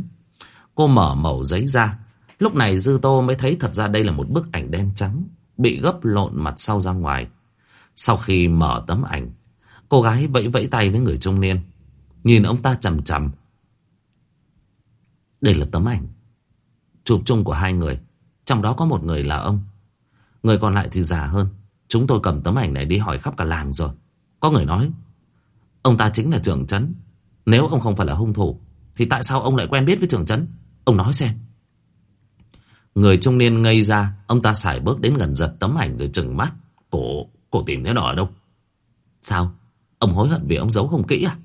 Cô mở mẩu giấy ra, Lúc này Dư Tô mới thấy thật ra đây là một bức ảnh đen trắng Bị gấp lộn mặt sau ra ngoài. Sau khi mở tấm ảnh, Cô gái vẫy vẫy tay với người trung niên, Nhìn ông ta chằm chằm. Đây là tấm ảnh. Chụp chung của hai người Trong đó có một người là ông. Người còn lại thì già hơn. Chúng tôi cầm tấm ảnh này đi hỏi khắp cả làng rồi. Có người nói Ông ta chính là trưởng trấn. Nếu ông không phải là hung thủ Thì tại sao ông lại quen biết với trưởng trấn? Ông nói xem. Người trung niên ngây ra Ông ta sải bước đến gần giật tấm ảnh rồi chừng mắt. Cổ, cổ tìm thấy nó ở đâu? Sao? Ông hối hận vì ông giấu không kỹ à?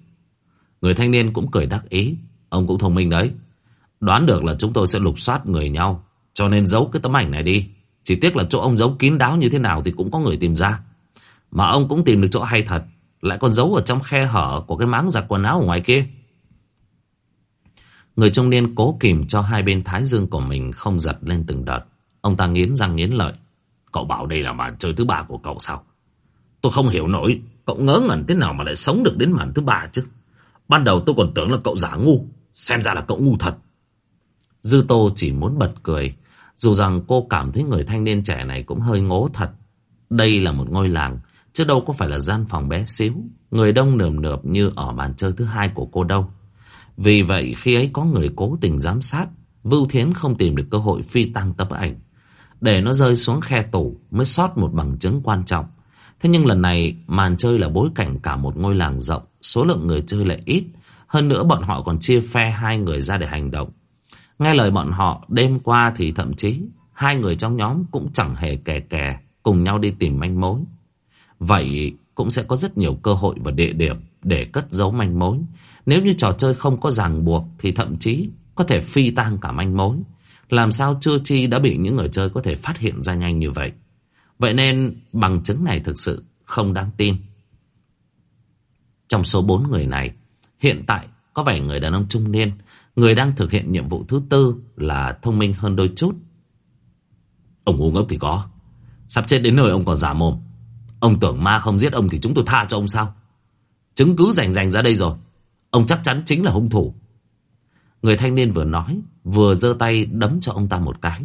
Người thanh niên cũng cười đắc ý. Ông cũng thông minh đấy. Đoán được là chúng tôi sẽ lục soát người nhau. Cho nên giấu cái tấm ảnh này đi. Chỉ tiếc là chỗ ông giấu kín đáo như thế nào Thì cũng có người tìm ra. Mà ông cũng tìm được chỗ hay thật. Lại còn giấu ở trong khe hở của cái máng giặt quần áo ở ngoài kia. Người trung niên cố kìm cho hai bên thái dương của mình không giật lên từng đợt. Ông ta nghiến răng nghiến lợi. Cậu bảo đây là màn chơi thứ ba của cậu sao? Tôi không hiểu nổi. Cậu ngớ ngẩn thế nào mà lại sống được đến màn thứ ba chứ? Ban đầu tôi còn tưởng là cậu giả ngu. Xem ra là cậu ngu thật. Dư Tô chỉ muốn bật cười. Dù rằng cô cảm thấy người thanh niên trẻ này cũng hơi ngố thật. Đây là một ngôi làng, Chứ đâu có phải là gian phòng bé xíu. Người đông nườm nượp như ở bàn chơi thứ hai của cô đâu. Vì vậy, khi ấy có người cố tình giám sát, Vưu Thiến không tìm được cơ hội phi tăng tấm ảnh. Để nó rơi xuống khe tủ Mới sót một bằng chứng quan trọng. Thế nhưng lần này, màn chơi là bối cảnh cả một ngôi làng rộng, Số lượng người chơi lại ít. Hơn nữa bọn họ còn chia phe hai người ra để hành động. Nghe lời bọn họ, đêm qua thì thậm chí Hai người trong nhóm cũng chẳng hề kè kè Cùng nhau đi tìm manh mối. Vậy cũng sẽ có rất nhiều cơ hội và địa điểm Để cất giấu manh mối. Nếu như trò chơi không có ràng buộc Thì thậm chí có thể phi tang cả manh mối. Làm sao chưa chi đã bị những người chơi có thể phát hiện ra nhanh như vậy? Vậy nên bằng chứng này thực sự không đáng tin. Trong số bốn người này, Hiện tại có vẻ người đàn ông trung niên Người đang thực hiện nhiệm vụ thứ tư là thông minh hơn đôi chút. Ông ngu ngốc thì có. Sắp chết đến nơi ông còn giả mồm. Ông tưởng ma không giết ông thì chúng tôi tha cho ông sao? Chứng cứ rành rành ra đây rồi. Ông chắc chắn chính là hung thủ. Người thanh niên vừa nói, vừa giơ tay đấm cho ông ta một cái.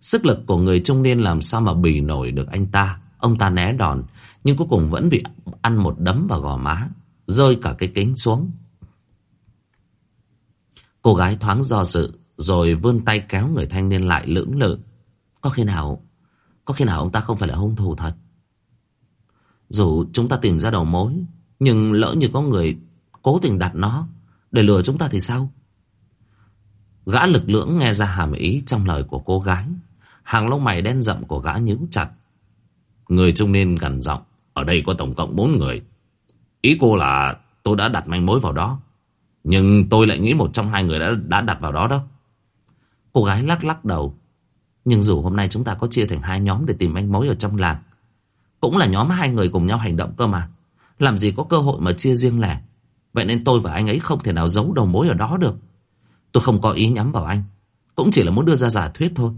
Sức lực của người trung niên làm sao mà bì nổi được anh ta. Ông ta né đòn, nhưng cuối cùng vẫn bị ăn một đấm vào gò má, rơi cả cái kính xuống. Cô gái thoáng do dự, Rồi vươn tay kéo người thanh niên lại lưỡng lự. Có khi nào, Có khi nào ông ta không phải là hung thủ thật? Dù chúng ta tìm ra đầu mối, Nhưng lỡ như có người Cố tình đặt nó, Để lừa chúng ta thì sao? Gã lực lưỡng nghe ra hàm ý Trong lời của cô gái. Hàng lông mày đen rậm của gã nhíu chặt. Người trung niên gần giọng, Ở đây có tổng cộng 4 người. Ý cô là tôi đã đặt manh mối vào đó nhưng tôi lại nghĩ một trong hai người đã, đã đặt vào đó đó. Cô gái lắc lắc đầu. Nhưng dù hôm nay chúng ta có chia thành hai nhóm để tìm manh mối ở trong làng. Cũng là nhóm hai người cùng nhau hành động cơ mà. Làm gì có cơ hội mà chia riêng lẻ. Vậy nên tôi và anh ấy không thể nào giấu đầu mối ở đó được. Tôi không có ý nhắm vào anh. Cũng chỉ là muốn đưa ra giả thuyết thôi.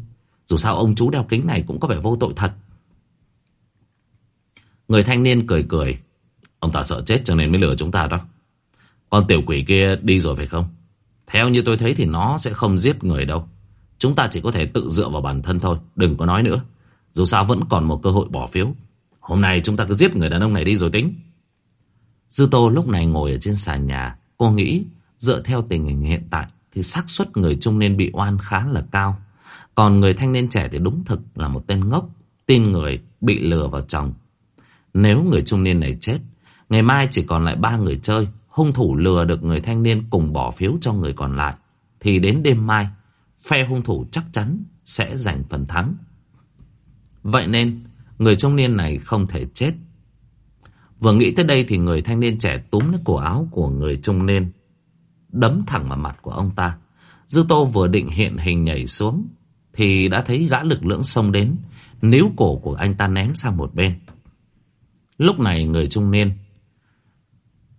Dù sao ông chú đeo kính này cũng có vẻ vô tội thật. Người thanh niên cười cười. Ông ta sợ chết cho nên mới lừa chúng ta đó. Con tiểu quỷ kia đi rồi phải không? Theo như tôi thấy thì nó sẽ không giết người đâu. Chúng ta chỉ có thể tự dựa vào bản thân thôi. Đừng có nói nữa. Dù sao vẫn còn một cơ hội bỏ phiếu. Hôm nay chúng ta cứ giết người đàn ông này đi rồi tính. Dư Tô lúc này ngồi ở trên sàn nhà. Cô nghĩ dựa theo tình hình hiện tại thì xác suất người trung niên bị oan khá là cao. Còn người thanh niên trẻ thì đúng thực là một tên ngốc, tin người bị lừa vào chồng. Nếu người trung niên này chết, ngày mai chỉ còn lại ba người chơi, hung thủ lừa được người thanh niên cùng bỏ phiếu cho người còn lại, thì đến đêm mai, phe hung thủ chắc chắn sẽ giành phần thắng. Vậy nên, người trung niên này không thể chết. Vừa nghĩ tới đây thì người thanh niên trẻ túm lấy cổ áo của người trung niên, đấm thẳng vào mặt của ông ta. Dư Tô vừa định hiện hình nhảy xuống thì đã thấy gã lực lưỡng xông đến, níu cổ của anh ta ném sang một bên. Lúc này người trung niên,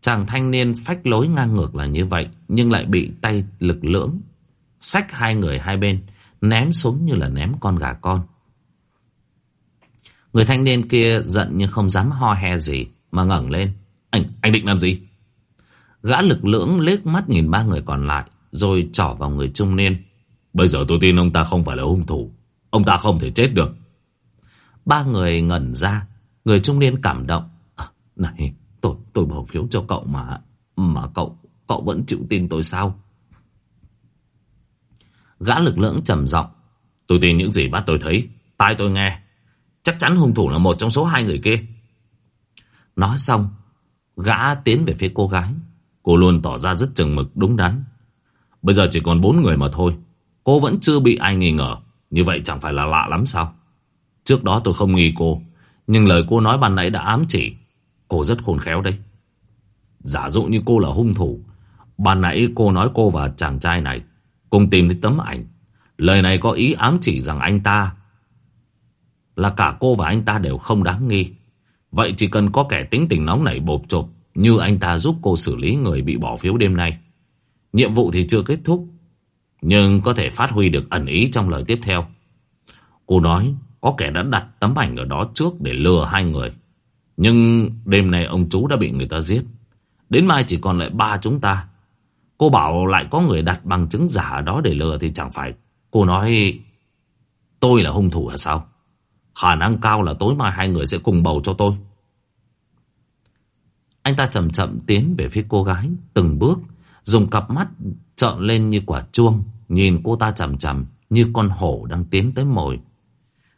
chàng thanh niên phách lối ngang ngược là như vậy, nhưng lại bị tay lực lưỡng, xách hai người hai bên, ném xuống như là ném con gà con. Người thanh niên kia giận nhưng không dám ho he gì, mà ngẩng lên. Anh, anh định làm gì? Gã lực lưỡng liếc mắt nhìn ba người còn lại, rồi trỏ vào người trung niên. Bây giờ tôi tin ông ta không phải là hung thủ. Ông ta không thể chết được. Ba người ngẩn ra. Người trung niên cảm động. À, này, tôi tôi bỏ phiếu cho cậu mà. Mà cậu, cậu vẫn chịu tin tôi sao? Gã lực lưỡng trầm giọng. Tôi tin những gì bác tôi thấy. Tai tôi nghe. Chắc chắn hung thủ là một trong số hai người kia. Nói xong, gã tiến về phía cô gái. Cô luôn tỏ ra rất chừng mực đúng đắn. Bây giờ chỉ còn bốn người mà thôi. Cô vẫn chưa bị ai nghi ngờ Như vậy chẳng phải là lạ lắm sao Trước đó tôi không nghi cô Nhưng lời cô nói ban nãy đã ám chỉ Cô rất khôn khéo đấy Giả dụ như cô là hung thủ, Ban nãy cô nói cô và chàng trai này Cùng tìm thấy tấm ảnh Lời này có ý ám chỉ rằng anh ta Là cả cô và anh ta đều không đáng nghi Vậy chỉ cần có kẻ tính tình nóng nảy bộp chộp Như anh ta giúp cô xử lý người bị bỏ phiếu đêm nay Nhiệm vụ thì chưa kết thúc, nhưng có thể phát huy được ẩn ý trong lời tiếp theo. Cô nói có kẻ đã đặt tấm ảnh ở đó trước để lừa hai người. Nhưng đêm nay ông chú đã bị người ta giết. Đến mai chỉ còn lại ba chúng ta. Cô bảo lại có người đặt bằng chứng giả ở đó để lừa thì chẳng phải. Cô nói tôi là hung thủ là sao? Khả năng cao là tối mai hai người sẽ cùng bầu cho tôi. Anh ta chậm chậm tiến về phía cô gái, từng bước, dùng cặp mắt trợn lên như quả chuông, nhìn cô ta chậm chậm như con hổ đang tiến tới mồi.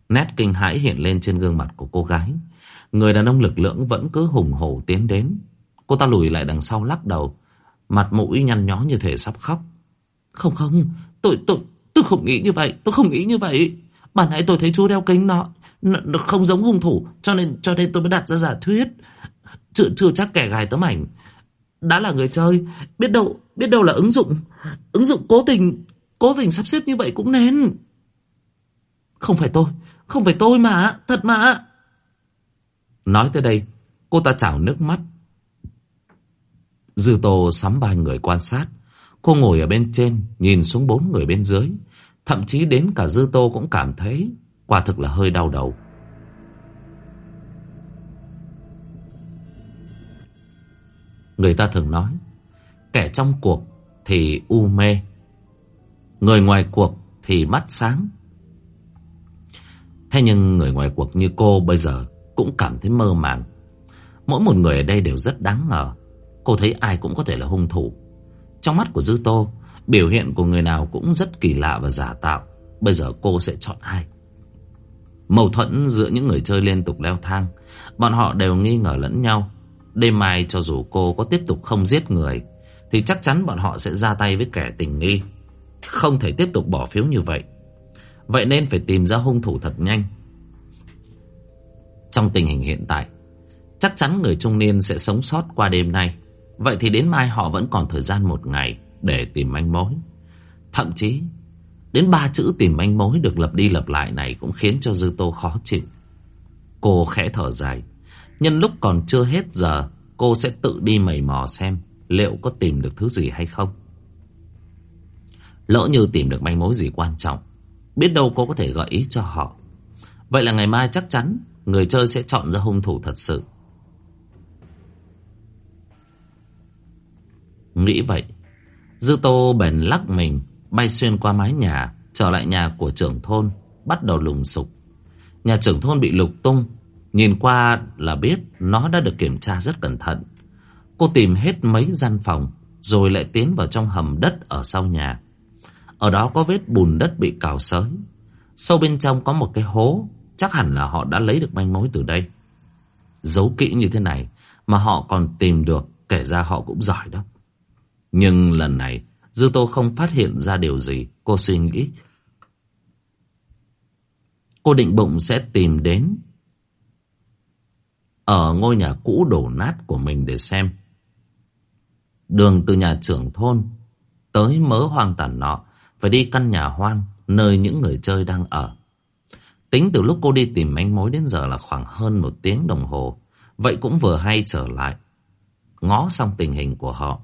Nét kinh hãi hiện lên trên gương mặt của cô gái. Người đàn ông lực lưỡng vẫn cứ hùng hổ tiến đến. Cô ta lùi lại đằng sau lắc đầu, mặt mũi nhăn nhó như thể sắp khóc. Không không, tôi tôi tôi không nghĩ như vậy, tôi không nghĩ như vậy. Bản nãy tôi thấy chú đeo kính nó, nó không giống hung thủ, cho nên cho nên tôi mới đặt ra giả thuyết. Chưa, chưa chắc kẻ gài tấm ảnh đã là người chơi, biết đâu biết đâu là ứng dụng, ứng dụng cố tình, cố tình sắp xếp như vậy cũng nên. Không phải tôi, không phải tôi mà, thật mà. Nói tới đây, cô ta chảo nước mắt. Dư Tô sắm vai người quan sát. Cô ngồi ở bên trên, nhìn xuống bốn người bên dưới. Thậm chí đến cả Dư Tô cũng cảm thấy quả thực là hơi đau đầu. Người ta thường nói Kẻ trong cuộc thì u mê Người ngoài cuộc thì mắt sáng Thế nhưng người ngoài cuộc như cô bây giờ cũng cảm thấy mơ màng. Mỗi một người ở đây đều rất đáng ngờ. Cô thấy ai cũng có thể là hung thủ. Trong mắt của Dư Tô, Biểu hiện của người nào cũng rất kỳ lạ và giả tạo. Bây giờ cô sẽ chọn ai? Mâu thuẫn giữa những người chơi liên tục leo thang. Bọn họ đều nghi ngờ lẫn nhau. Đêm mai cho dù cô có tiếp tục không giết người, Thì chắc chắn bọn họ sẽ ra tay với kẻ tình nghi. Không thể tiếp tục bỏ phiếu như vậy. Vậy nên phải tìm ra hung thủ thật nhanh. Trong tình hình hiện tại Chắc chắn người trung niên sẽ sống sót qua đêm nay Vậy thì đến mai họ vẫn còn thời gian một ngày Để tìm manh mối Thậm chí Đến ba chữ tìm manh mối được lập đi lập lại này cũng khiến cho Dư Tô khó chịu. Cô khẽ thở dài. Nhân lúc còn chưa hết giờ, cô sẽ tự đi mầy mò xem liệu có tìm được thứ gì hay không. Lỡ như tìm được manh mối gì quan trọng, biết đâu cô có thể gợi ý cho họ. Vậy là ngày mai chắc chắn người chơi sẽ chọn ra hung thủ thật sự. Nghĩ vậy, Dư Tô bèn lắc mình bay xuyên qua mái nhà, trở lại nhà của trưởng thôn, bắt đầu lùng sục. Nhà trưởng thôn bị lục tung, nhìn qua là biết nó đã được kiểm tra rất cẩn thận. Cô tìm hết mấy gian phòng, rồi lại tiến vào trong hầm đất ở sau nhà. Ở đó có vết bùn đất bị cào xới. Sâu bên trong có một cái hố, chắc hẳn là họ đã lấy được manh mối từ đây. Giấu kỹ như thế này mà họ còn tìm được, kể ra họ cũng giỏi đó. Nhưng lần này Dư Tô không phát hiện ra điều gì Cô suy nghĩ Cô định bụng sẽ tìm đến Ở ngôi nhà cũ đổ nát của mình để xem Đường từ nhà trưởng thôn Tới mớ hoang tàn nọ Phải đi căn nhà hoang Nơi những người chơi đang ở Tính từ lúc cô đi tìm manh mối đến giờ là khoảng hơn một tiếng đồng hồ Vậy cũng vừa hay trở lại Ngó xong tình hình của họ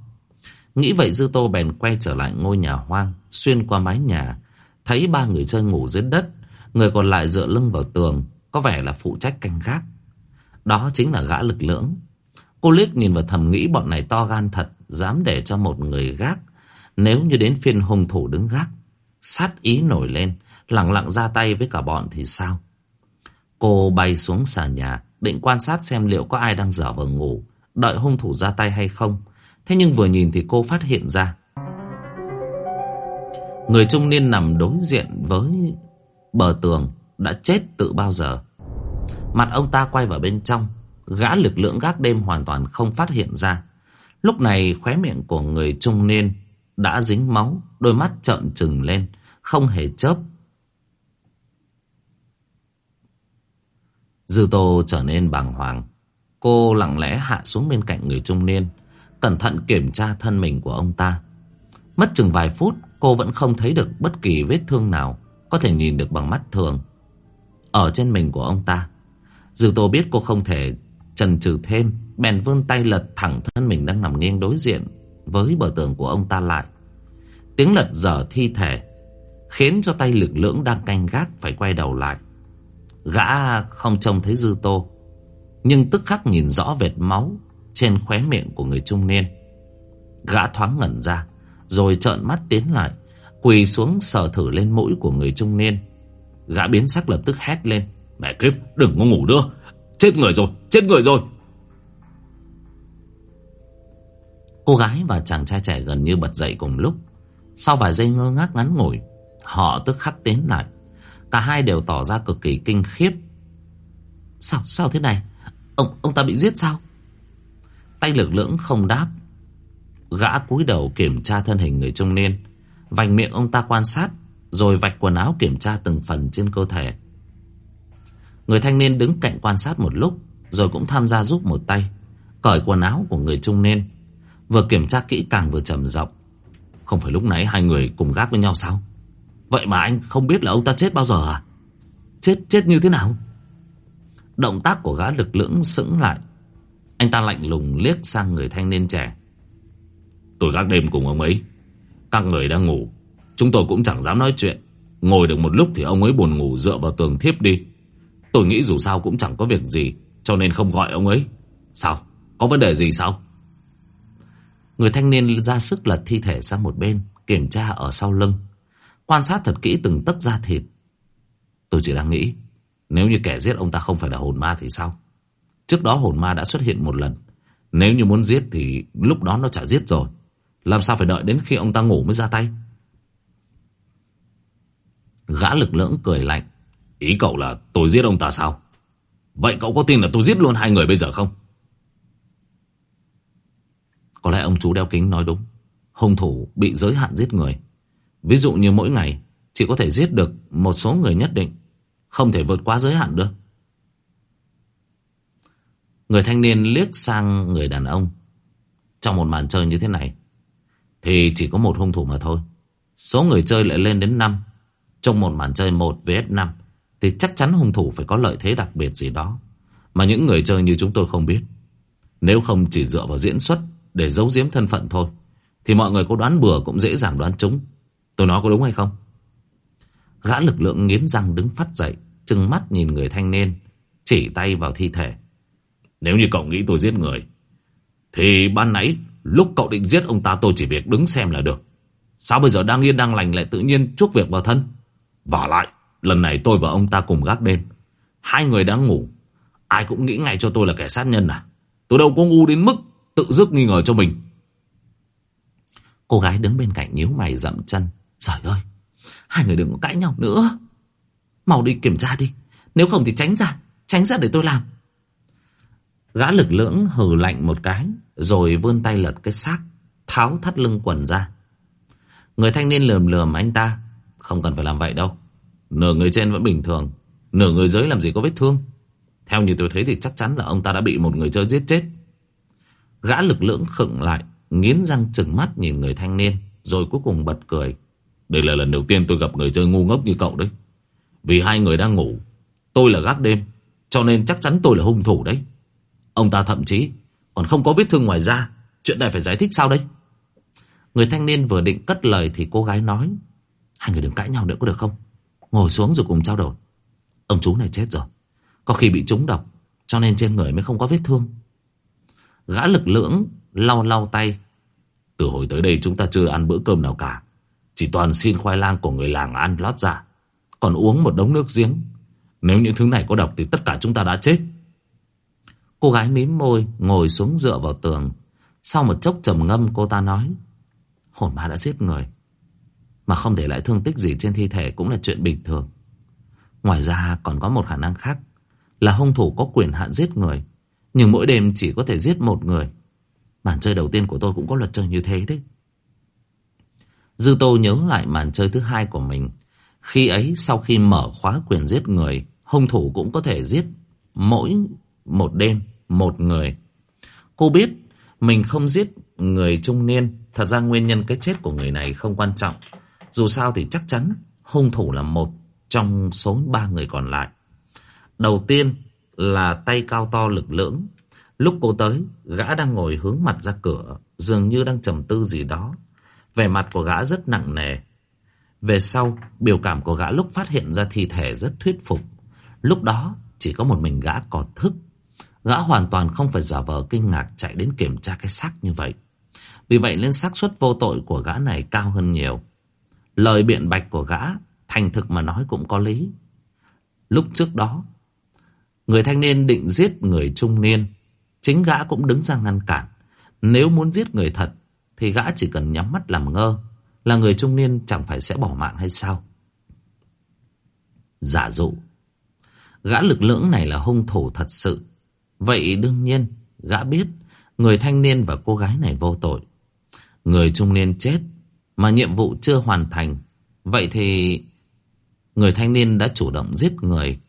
Nghĩ vậy Dư Tô bèn quay trở lại ngôi nhà hoang, xuyên qua mái nhà, thấy ba người chơi ngủ dưới đất, người còn lại dựa lưng vào tường, có vẻ là phụ trách canh gác. Đó chính là gã lực lưỡng. Cô liếc nhìn vào thầm nghĩ bọn này to gan thật, dám để cho một người gác. Nếu như đến phiên hung thủ đứng gác, sát ý nổi lên, lặng lặng ra tay với cả bọn thì sao? Cô bay xuống xà nhà, định quan sát xem liệu có ai đang dở vờ ngủ, đợi hung thủ ra tay hay không. Thế nhưng vừa nhìn thì cô phát hiện ra Người trung niên nằm đối diện với bờ tường Đã chết từ bao giờ Mặt ông ta quay vào bên trong Gã lực lượng gác đêm hoàn toàn không phát hiện ra Lúc này khóe miệng của người trung niên Đã dính máu Đôi mắt trợn trừng lên Không hề chớp Dư tô trở nên bàng hoàng. Cô lặng lẽ hạ xuống bên cạnh người trung niên, Cẩn thận kiểm tra thân mình của ông ta. Mất chừng vài phút, Cô vẫn không thấy được bất kỳ vết thương nào Có thể nhìn được bằng mắt thường. Ở trên mình của ông ta, Dư tô biết cô không thể chần chừ thêm, Bèn vươn tay lật thẳng thân mình đang nằm nghiêng đối diện Với bờ tường của ông ta lại. Tiếng lật dở thi thể Khiến cho tay lực lưỡng đang canh gác Phải quay đầu lại. Gã không trông thấy dư tô Nhưng tức khắc nhìn rõ vệt máu trên khóe miệng của người trung niên. Gã thoáng ngẩn ra, rồi trợn mắt tiến lại, quỳ xuống sờ thử lên mũi của người trung niên. Gã biến sắc lập tức hét lên. Mẹ kiếp, đừng có ngủ nữa. Chết người rồi, chết người rồi. Cô gái và chàng trai trẻ gần như bật dậy cùng lúc. Sau vài giây ngơ ngác ngắn ngủi, họ tức khắc tiến lại. Cả hai đều tỏ ra cực kỳ kinh khiếp. Sao, sao thế này? Ông, ông ta bị giết sao? Tay lực lưỡng không đáp Gã cúi đầu kiểm tra thân hình người trung niên Vành miệng ông ta quan sát Rồi vạch quần áo kiểm tra từng phần trên cơ thể Người thanh niên đứng cạnh quan sát một lúc Rồi cũng tham gia giúp một tay Cởi quần áo của người trung niên Vừa kiểm tra kỹ càng vừa trầm giọng Không phải lúc nãy hai người cùng gác với nhau sao Vậy mà anh không biết là ông ta chết bao giờ à? Chết chết như thế nào? Động tác của gã lực lưỡng sững lại. Anh ta lạnh lùng liếc sang người thanh niên trẻ. Tôi gác đêm cùng ông ấy. Các người đang ngủ. Chúng tôi cũng chẳng dám nói chuyện. Ngồi được một lúc thì ông ấy buồn ngủ dựa vào tường thiếp đi. Tôi nghĩ dù sao cũng chẳng có việc gì, Cho nên không gọi ông ấy. Sao? Có vấn đề gì sao? Người thanh niên ra sức lật thi thể sang một bên, Kiểm tra ở sau lưng. Quan sát thật kỹ từng tấc da thịt Tôi chỉ đang nghĩ, Nếu như kẻ giết ông ta không phải là hồn ma thì sao? Trước đó hồn ma đã xuất hiện một lần. Nếu như muốn giết thì lúc đó nó chả giết rồi. Làm sao phải đợi đến khi ông ta ngủ mới ra tay? Gã lực lưỡng cười lạnh. Ý cậu là tôi giết ông ta sao? Vậy cậu có tin là tôi giết luôn hai người bây giờ không? Có lẽ ông chú đeo kính nói đúng. Hung thủ bị giới hạn giết người. Ví dụ như mỗi ngày chỉ có thể giết được một số người nhất định. Không thể vượt quá giới hạn được. Người thanh niên liếc sang người đàn ông. Trong một màn chơi như thế này, thì chỉ có một hung thủ mà thôi. Số người chơi lại lên đến 5, Trong một màn chơi 1 vs 5 Thì chắc chắn hung thủ phải có lợi thế đặc biệt gì đó Mà những người chơi như chúng tôi không biết Nếu không chỉ dựa vào diễn xuất Để giấu giếm thân phận thôi Thì mọi người có đoán bừa cũng dễ dàng đoán chúng Tôi nói có đúng hay không? Gã lực lượng nghiến răng đứng phát dậy, Trừng mắt nhìn người thanh niên, Chỉ tay vào thi thể. Nếu như cậu nghĩ tôi giết người, Thì ban nãy Lúc cậu định giết ông ta tôi chỉ việc đứng xem là được. Sao bây giờ đang yên đang lành lại tự nhiên chuốc việc vào thân? Và lại, Lần này tôi và ông ta cùng gác đêm. Hai người đang ngủ. Ai cũng nghĩ ngay cho tôi là kẻ sát nhân à? Tôi đâu có ngu đến mức tự dứt nghi ngờ cho mình. Cô gái đứng bên cạnh nhíu mày dậm chân. Trời ơi, Hai người đừng có cãi nhau nữa. Mau đi kiểm tra đi. Nếu không thì tránh ra Tránh ra để tôi làm. Gã lực lưỡng hừ lạnh một cái, Rồi vươn tay lật cái xác, Tháo thắt lưng quần ra. Người thanh niên lườm lườm anh ta. Không cần phải làm vậy đâu. Nửa người trên vẫn bình thường, Nửa người dưới làm gì có vết thương. Theo như tôi thấy thì chắc chắn là ông ta đã bị một người chơi giết chết. Gã lực lưỡng khựng lại, Nghiến răng chừng mắt nhìn người thanh niên, Rồi cuối cùng bật cười. Đây là lần đầu tiên tôi gặp người chơi ngu ngốc như cậu đấy. Vì hai người đang ngủ, Tôi là gác đêm, Cho nên chắc chắn tôi là hung thủ đấy. Ông ta thậm chí còn không có vết thương ngoài da, Chuyện này phải giải thích sao đây. Người thanh niên vừa định cất lời Thì cô gái nói, Hai người đừng cãi nhau nữa có được không? Ngồi xuống rồi cùng trao đổi. Ông chú này chết rồi, Có khi bị trúng độc, Cho nên trên người mới không có vết thương. Gã lực lưỡng lau lau tay, Từ hồi tới đây chúng ta chưa ăn bữa cơm nào cả chỉ toàn xin khoai lang của người làng ăn lót dạ Còn uống một đống nước giếng. Nếu những thứ này có độc thì tất cả chúng ta đã chết. Cô gái mím môi, Ngồi xuống dựa vào tường. Sau một chốc trầm ngâm, cô ta nói, Hồn ma đã giết người. Mà không để lại thương tích gì trên thi thể Cũng là chuyện bình thường. Ngoài ra còn có một khả năng khác, Là hung thủ có quyền hạn giết người. Nhưng mỗi đêm chỉ có thể giết một người. Màn chơi đầu tiên của tôi cũng có luật chơi như thế đấy. Dư Tô nhớ lại màn chơi thứ hai của mình. Khi ấy sau khi mở khóa quyền giết người Hung thủ cũng có thể giết mỗi một đêm một người. Cô biết mình không giết người trung niên Thật ra nguyên nhân cái chết của người này không quan trọng. Dù sao thì chắc chắn hung thủ là một trong số ba người còn lại. Đầu tiên là tay cao to lực lưỡng. Lúc cô tới, gã đang ngồi hướng mặt ra cửa, dường như đang trầm tư gì đó. Vẻ mặt của gã rất nặng nề. Về sau, biểu cảm của gã lúc phát hiện ra thi thể rất thuyết phục. Lúc đó, chỉ có một mình gã còn thức. Gã hoàn toàn không phải giả vờ kinh ngạc chạy đến kiểm tra cái xác như vậy. Vì vậy nên xác suất vô tội của gã này cao hơn nhiều. Lời biện bạch của gã, thành thực mà nói cũng có lý. Lúc trước đó, người thanh niên định giết người trung niên Chính gã cũng đứng ra ngăn cản. Nếu muốn giết người thật, thì gã chỉ cần nhắm mắt làm ngơ. Là người trung niên chẳng phải sẽ bỏ mạng hay sao? Giả dụ. Gã lực lưỡng này là hung thủ thật sự. Vậy đương nhiên, gã biết người thanh niên và cô gái này vô tội. Người trung niên chết, mà nhiệm vụ chưa hoàn thành. Vậy thì người thanh niên đã chủ động giết người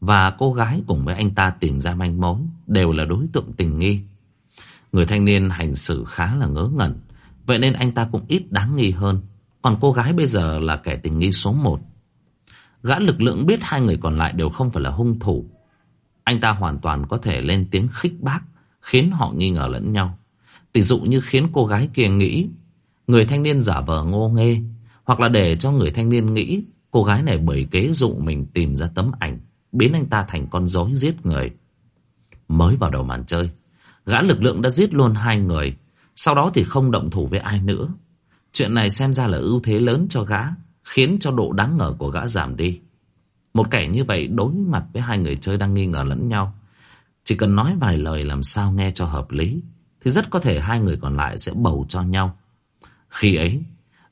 và cô gái cùng với anh ta tìm ra manh mối đều là đối tượng tình nghi. Người thanh niên hành xử khá là ngớ ngẩn, vậy nên anh ta cũng ít đáng nghi hơn. Còn cô gái bây giờ là kẻ tình nghi số một. Gã lực lượng biết hai người còn lại đều không phải là hung thủ. Anh ta hoàn toàn có thể lên tiếng khích bác, khiến họ nghi ngờ lẫn nhau. Tỷ dụ như khiến cô gái kia nghĩ người thanh niên giả vờ ngô nghê, hoặc là để cho người thanh niên nghĩ cô gái này bởi kế dụ mình tìm ra tấm ảnh biến anh ta thành con rối giết người. Mới vào đầu màn chơi, gã lực lượng đã giết luôn hai người, sau đó thì không động thủ với ai nữa. Chuyện này xem ra là ưu thế lớn cho gã, khiến cho độ đáng ngờ của gã giảm đi. Một kẻ như vậy đối mặt với hai người chơi đang nghi ngờ lẫn nhau. Chỉ cần nói vài lời làm sao nghe cho hợp lý, thì rất có thể hai người còn lại sẽ bầu cho nhau. Khi ấy,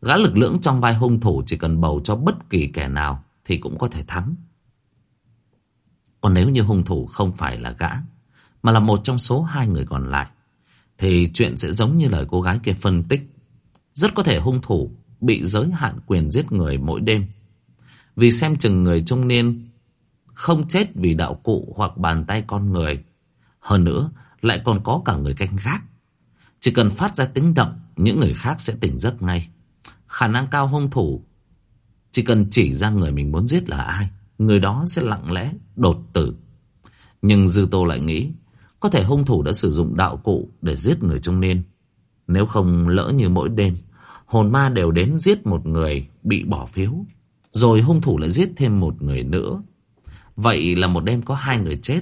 gã lực lưỡng trong vai hung thủ chỉ cần bầu cho bất kỳ kẻ nào thì cũng có thể thắng. Còn nếu như hung thủ không phải là gã, mà là một trong số hai người còn lại, thì chuyện sẽ giống như lời cô gái kia phân tích. Rất có thể hung thủ bị giới hạn quyền giết người mỗi đêm. Vì xem chừng người trung niên không chết vì đạo cụ hoặc bàn tay con người. Hơn nữa, lại còn có cả người canh gác. Chỉ cần phát ra tiếng động, những người khác sẽ tỉnh giấc ngay. Khả năng cao hung thủ Chỉ cần chỉ ra người mình muốn giết là ai Người đó sẽ lặng lẽ đột tử Nhưng Dư Tô lại nghĩ có thể hung thủ đã sử dụng đạo cụ Để giết người trung niên. Nếu không lỡ như mỗi đêm, Hồn ma đều đến giết một người Bị bỏ phiếu, Rồi hung thủ lại giết thêm một người nữa. Vậy là một đêm có hai người chết,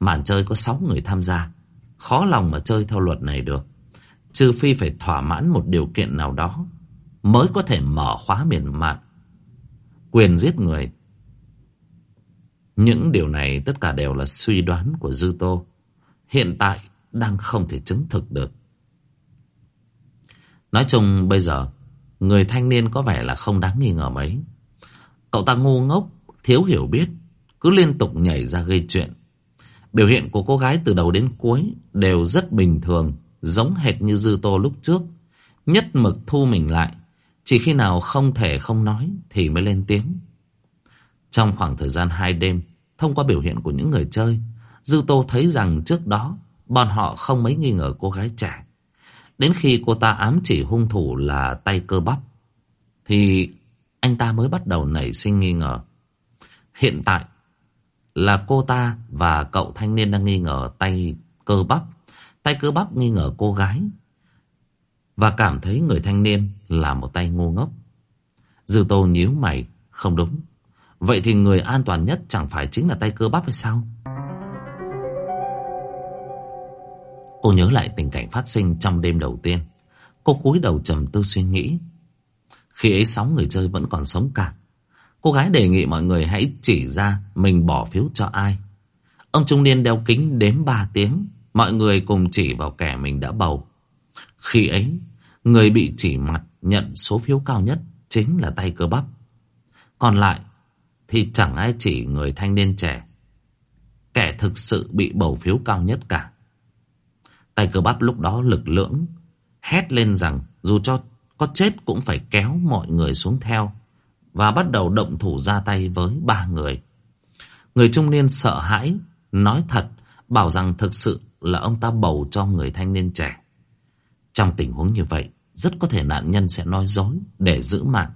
Màn chơi có sáu người tham gia. Khó lòng mà chơi theo luật này được, Trừ phi phải thỏa mãn một điều kiện nào đó Mới có thể mở khóa miền mạng. Quyền giết người. Những điều này tất cả đều là suy đoán của Dư Tô. Hiện tại đang không thể chứng thực được. Nói chung bây giờ, Người thanh niên có vẻ là không đáng nghi ngờ mấy. Cậu ta ngu ngốc, Thiếu hiểu biết, Cứ liên tục nhảy ra gây chuyện. Biểu hiện của cô gái từ đầu đến cuối Đều rất bình thường, Giống hệt như Dư Tô lúc trước. Nhất mực thu mình lại, Chỉ khi nào không thể không nói Thì mới lên tiếng. Trong khoảng thời gian hai đêm, Thông qua biểu hiện của những người chơi Dư Tô thấy rằng trước đó, Bọn họ không mấy nghi ngờ cô gái trẻ. Đến khi cô ta ám chỉ hung thủ là tay cơ bắp, Thì anh ta mới bắt đầu nảy sinh nghi ngờ. Hiện tại là cô ta và cậu thanh niên đang nghi ngờ tay cơ bắp. Tay cơ bắp nghi ngờ cô gái Và cảm thấy người thanh niên là một tay ngu ngốc. Dư tô nhíu mày, Không đúng. Vậy thì người an toàn nhất chẳng phải chính là tay cơ bắp hay sao? Cô nhớ lại tình cảnh phát sinh trong đêm đầu tiên. Cô cúi đầu trầm tư suy nghĩ. Khi ấy sáu người chơi vẫn còn sống cả. Cô gái đề nghị mọi người hãy chỉ ra Mình bỏ phiếu cho ai. Ông trung niên đeo kính đếm ba tiếng. Mọi người cùng chỉ vào kẻ mình đã bầu. Khi ấy, Người bị chỉ mặt nhận số phiếu cao nhất Chính là tay cơ bắp. Còn lại Thì chẳng ai chỉ người thanh niên trẻ. Kẻ thực sự bị bầu phiếu cao nhất cả. Tay cơ bắp lúc đó lực lưỡng Hét lên rằng Dù cho có chết cũng phải kéo mọi người xuống theo Và bắt đầu động thủ ra tay với ba người Người trung niên sợ hãi Nói thật Bảo rằng thực sự là ông ta bầu cho người thanh niên trẻ. Trong tình huống như vậy, rất có thể nạn nhân sẽ nói dối để giữ mạng.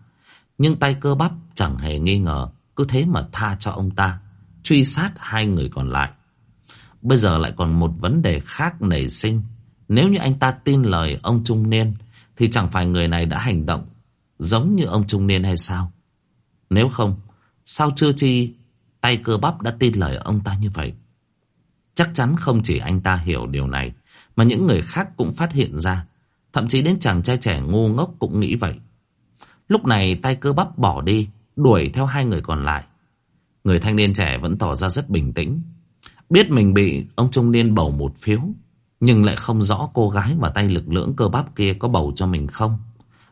Nhưng tay cơ bắp chẳng hề nghi ngờ, cứ thế mà tha cho ông ta, truy sát hai người còn lại. Bây giờ lại còn một vấn đề khác nảy sinh. Nếu như anh ta tin lời ông trung niên, thì chẳng phải người này đã hành động giống như ông trung niên hay sao? Nếu không, sao chưa chi tay cơ bắp đã tin lời ông ta như vậy? Chắc chắn không chỉ anh ta hiểu điều này, mà những người khác cũng phát hiện ra. Thậm chí đến chàng trai trẻ ngu ngốc cũng nghĩ vậy. Lúc này tay cơ bắp bỏ đi, đuổi theo hai người còn lại. Người thanh niên trẻ vẫn tỏ ra rất bình tĩnh. Biết mình bị ông trung niên bầu một phiếu, nhưng lại không rõ cô gái và tay lực lưỡng cơ bắp kia có bầu cho mình không.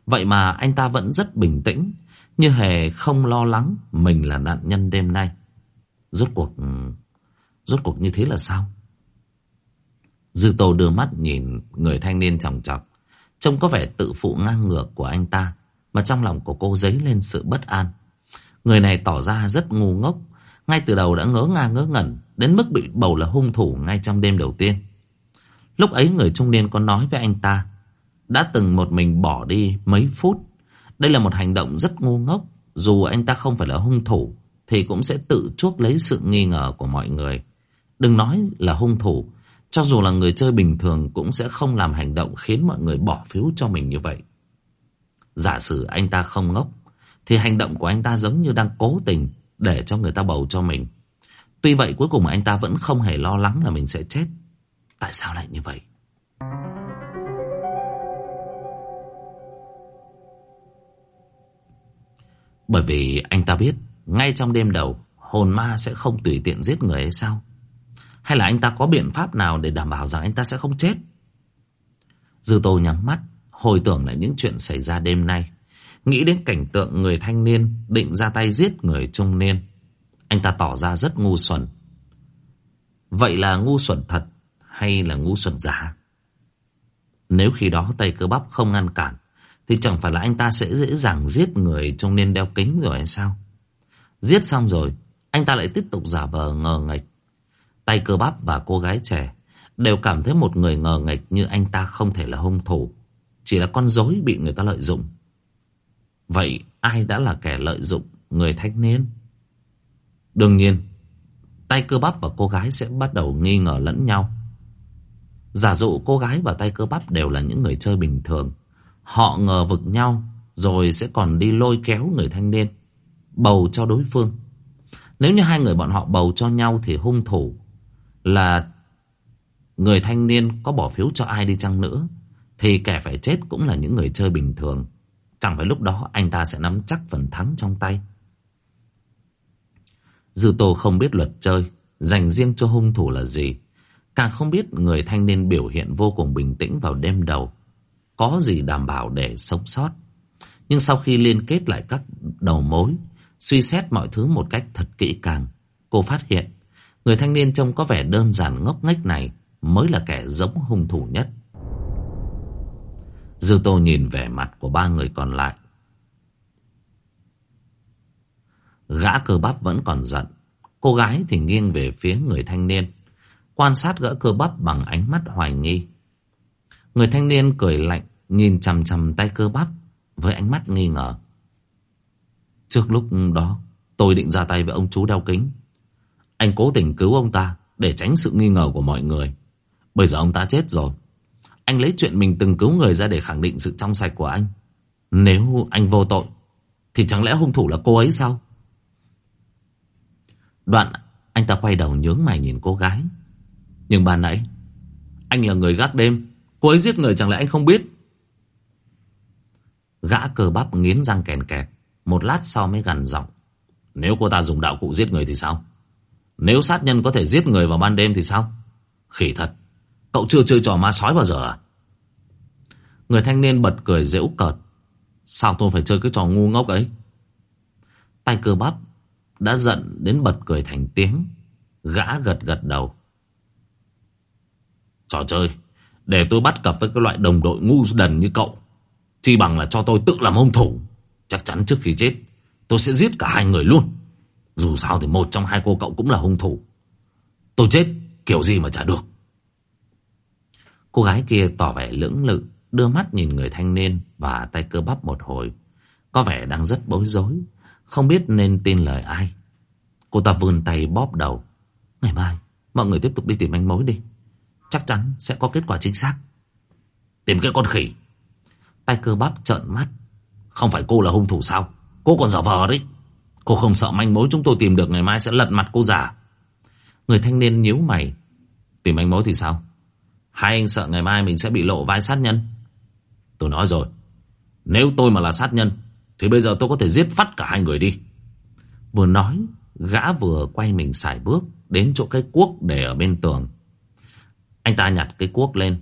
Vậy mà anh ta vẫn rất bình tĩnh, như hề không lo lắng mình là nạn nhân đêm nay. Rốt cuộc Rốt cuộc như thế là sao? Dư Tô đưa mắt nhìn người thanh niên chòng chọc. Trông có vẻ tự phụ ngang ngược của anh ta. Mà trong lòng của cô dấy lên sự bất an. Người này tỏ ra rất ngu ngốc. Ngay từ đầu đã ngớ ngang ngớ ngẩn. Đến mức bị bầu là hung thủ ngay trong đêm đầu tiên. Lúc ấy người trung niên có nói với anh ta. Đã từng một mình bỏ đi mấy phút. Đây là một hành động rất ngu ngốc. Dù anh ta không phải là hung thủ. Thì cũng sẽ tự chuốc lấy sự nghi ngờ của mọi người. Đừng nói là hung thủ, cho dù là người chơi bình thường cũng sẽ không làm hành động khiến mọi người bỏ phiếu cho mình như vậy. Giả sử anh ta không ngốc, thì hành động của anh ta giống như đang cố tình để cho người ta bầu cho mình. Tuy vậy cuối cùng anh ta vẫn không hề lo lắng là mình sẽ chết. Tại sao lại như vậy? Bởi vì anh ta biết ngay trong đêm đầu hồn ma sẽ không tùy tiện giết người hay sao? Hay là anh ta có biện pháp nào để đảm bảo rằng anh ta sẽ không chết? Dư Tô nhắm mắt, hồi tưởng lại những chuyện xảy ra đêm nay. Nghĩ đến cảnh tượng người thanh niên định ra tay giết người trung niên. Anh ta tỏ ra rất ngu xuẩn. Vậy là ngu xuẩn thật hay là ngu xuẩn giả? Nếu khi đó tay cơ bắp không ngăn cản, thì chẳng phải là anh ta sẽ dễ dàng giết người trong niên đeo kính rồi hay sao? Giết xong rồi, anh ta lại tiếp tục giả vờ ngờ nghịch. Tay cơ bắp và cô gái trẻ đều cảm thấy một người ngờ nghịch như anh ta không thể là hung thủ. Chỉ là con rối bị người ta lợi dụng. Vậy ai đã là kẻ lợi dụng người thanh niên? Đương nhiên, tay cơ bắp và cô gái sẽ bắt đầu nghi ngờ lẫn nhau. Giả dụ cô gái và tay cơ bắp đều là những người chơi bình thường. Họ ngờ vực nhau rồi sẽ còn đi lôi kéo người thanh niên, bầu cho đối phương. Nếu như hai người bọn họ bầu cho nhau thì hung thủ là người thanh niên có bỏ phiếu cho ai đi chăng nữa thì kẻ phải chết cũng là những người chơi bình thường. Chẳng phải lúc đó anh ta sẽ nắm chắc phần thắng trong tay. Dư Tô không biết luật chơi, dành riêng cho hung thủ là gì. Càng không biết người thanh niên biểu hiện vô cùng bình tĩnh vào đêm đầu. Có gì đảm bảo để sống sót. Nhưng sau khi liên kết lại các đầu mối, suy xét mọi thứ một cách thật kỹ càng, cô phát hiện người thanh niên trông có vẻ đơn giản ngốc nghếch này mới là kẻ giống hung thủ nhất. Dư Tô nhìn vẻ mặt của ba người còn lại. Gã cơ bắp vẫn còn giận. Cô gái thì nghiêng về phía người thanh niên. Quan sát gã cơ bắp bằng ánh mắt hoài nghi. Người thanh niên cười lạnh, nhìn chằm chằm tay cơ bắp với ánh mắt nghi ngờ. Trước lúc đó, tôi định ra tay với ông chú đeo kính. Anh cố tình cứu ông ta để tránh sự nghi ngờ của mọi người. Bây giờ ông ta chết rồi. Anh lấy chuyện mình từng cứu người ra để khẳng định sự trong sạch của anh. Nếu anh vô tội, thì chẳng lẽ hung thủ là cô ấy sao? Đoạn, anh ta quay đầu nhướng mày nhìn cô gái. Nhưng bà nãy, anh là người gác đêm. Cô ấy giết người chẳng lẽ anh không biết? Gã cờ bắp nghiến răng kèn kẹt. Một lát sau mới gằn giọng. Nếu cô ta dùng đạo cụ giết người thì sao? Nếu sát nhân có thể giết người vào ban đêm thì sao? Khỉ thật. Cậu chưa chơi trò ma sói bao giờ à? Người thanh niên bật cười dễu cợt. Sao tôi phải chơi cái trò ngu ngốc ấy? Tay cơ bắp đã giận đến bật cười thành tiếng. Gã gật gật đầu. Trò chơi, để tôi bắt cặp với cái loại đồng đội ngu đần như cậu. Chỉ bằng là cho tôi tự làm hung thủ. Chắc chắn trước khi chết, tôi sẽ giết cả hai người luôn. Dù sao thì một trong hai cô cậu cũng là hung thủ. Tôi chết, kiểu gì mà chả được. Cô gái kia tỏ vẻ lưỡng lự, đưa mắt nhìn người thanh niên và tay cơ bắp một hồi. Có vẻ đang rất bối rối, không biết nên tin lời ai. Cô ta vươn tay bóp đầu. Ngày mai, mọi người tiếp tục đi tìm manh mối đi. Chắc chắn sẽ có kết quả chính xác. Tìm cái con khỉ. Tay cơ bắp trợn mắt. Không phải cô là hung thủ sao? Cô còn giả vờ đấy. Cô không sợ manh mối chúng tôi tìm được ngày mai sẽ lật mặt cô giả. Người thanh niên nhíu mày. Tìm manh mối thì sao? Hai anh sợ ngày mai mình sẽ bị lộ vai sát nhân Tôi nói rồi Nếu tôi mà là sát nhân thì bây giờ tôi có thể giết phát cả hai người đi. Vừa nói, Gã vừa quay mình xài bước Đến chỗ cái cuốc để ở bên tường. Anh ta nhặt cái cuốc lên,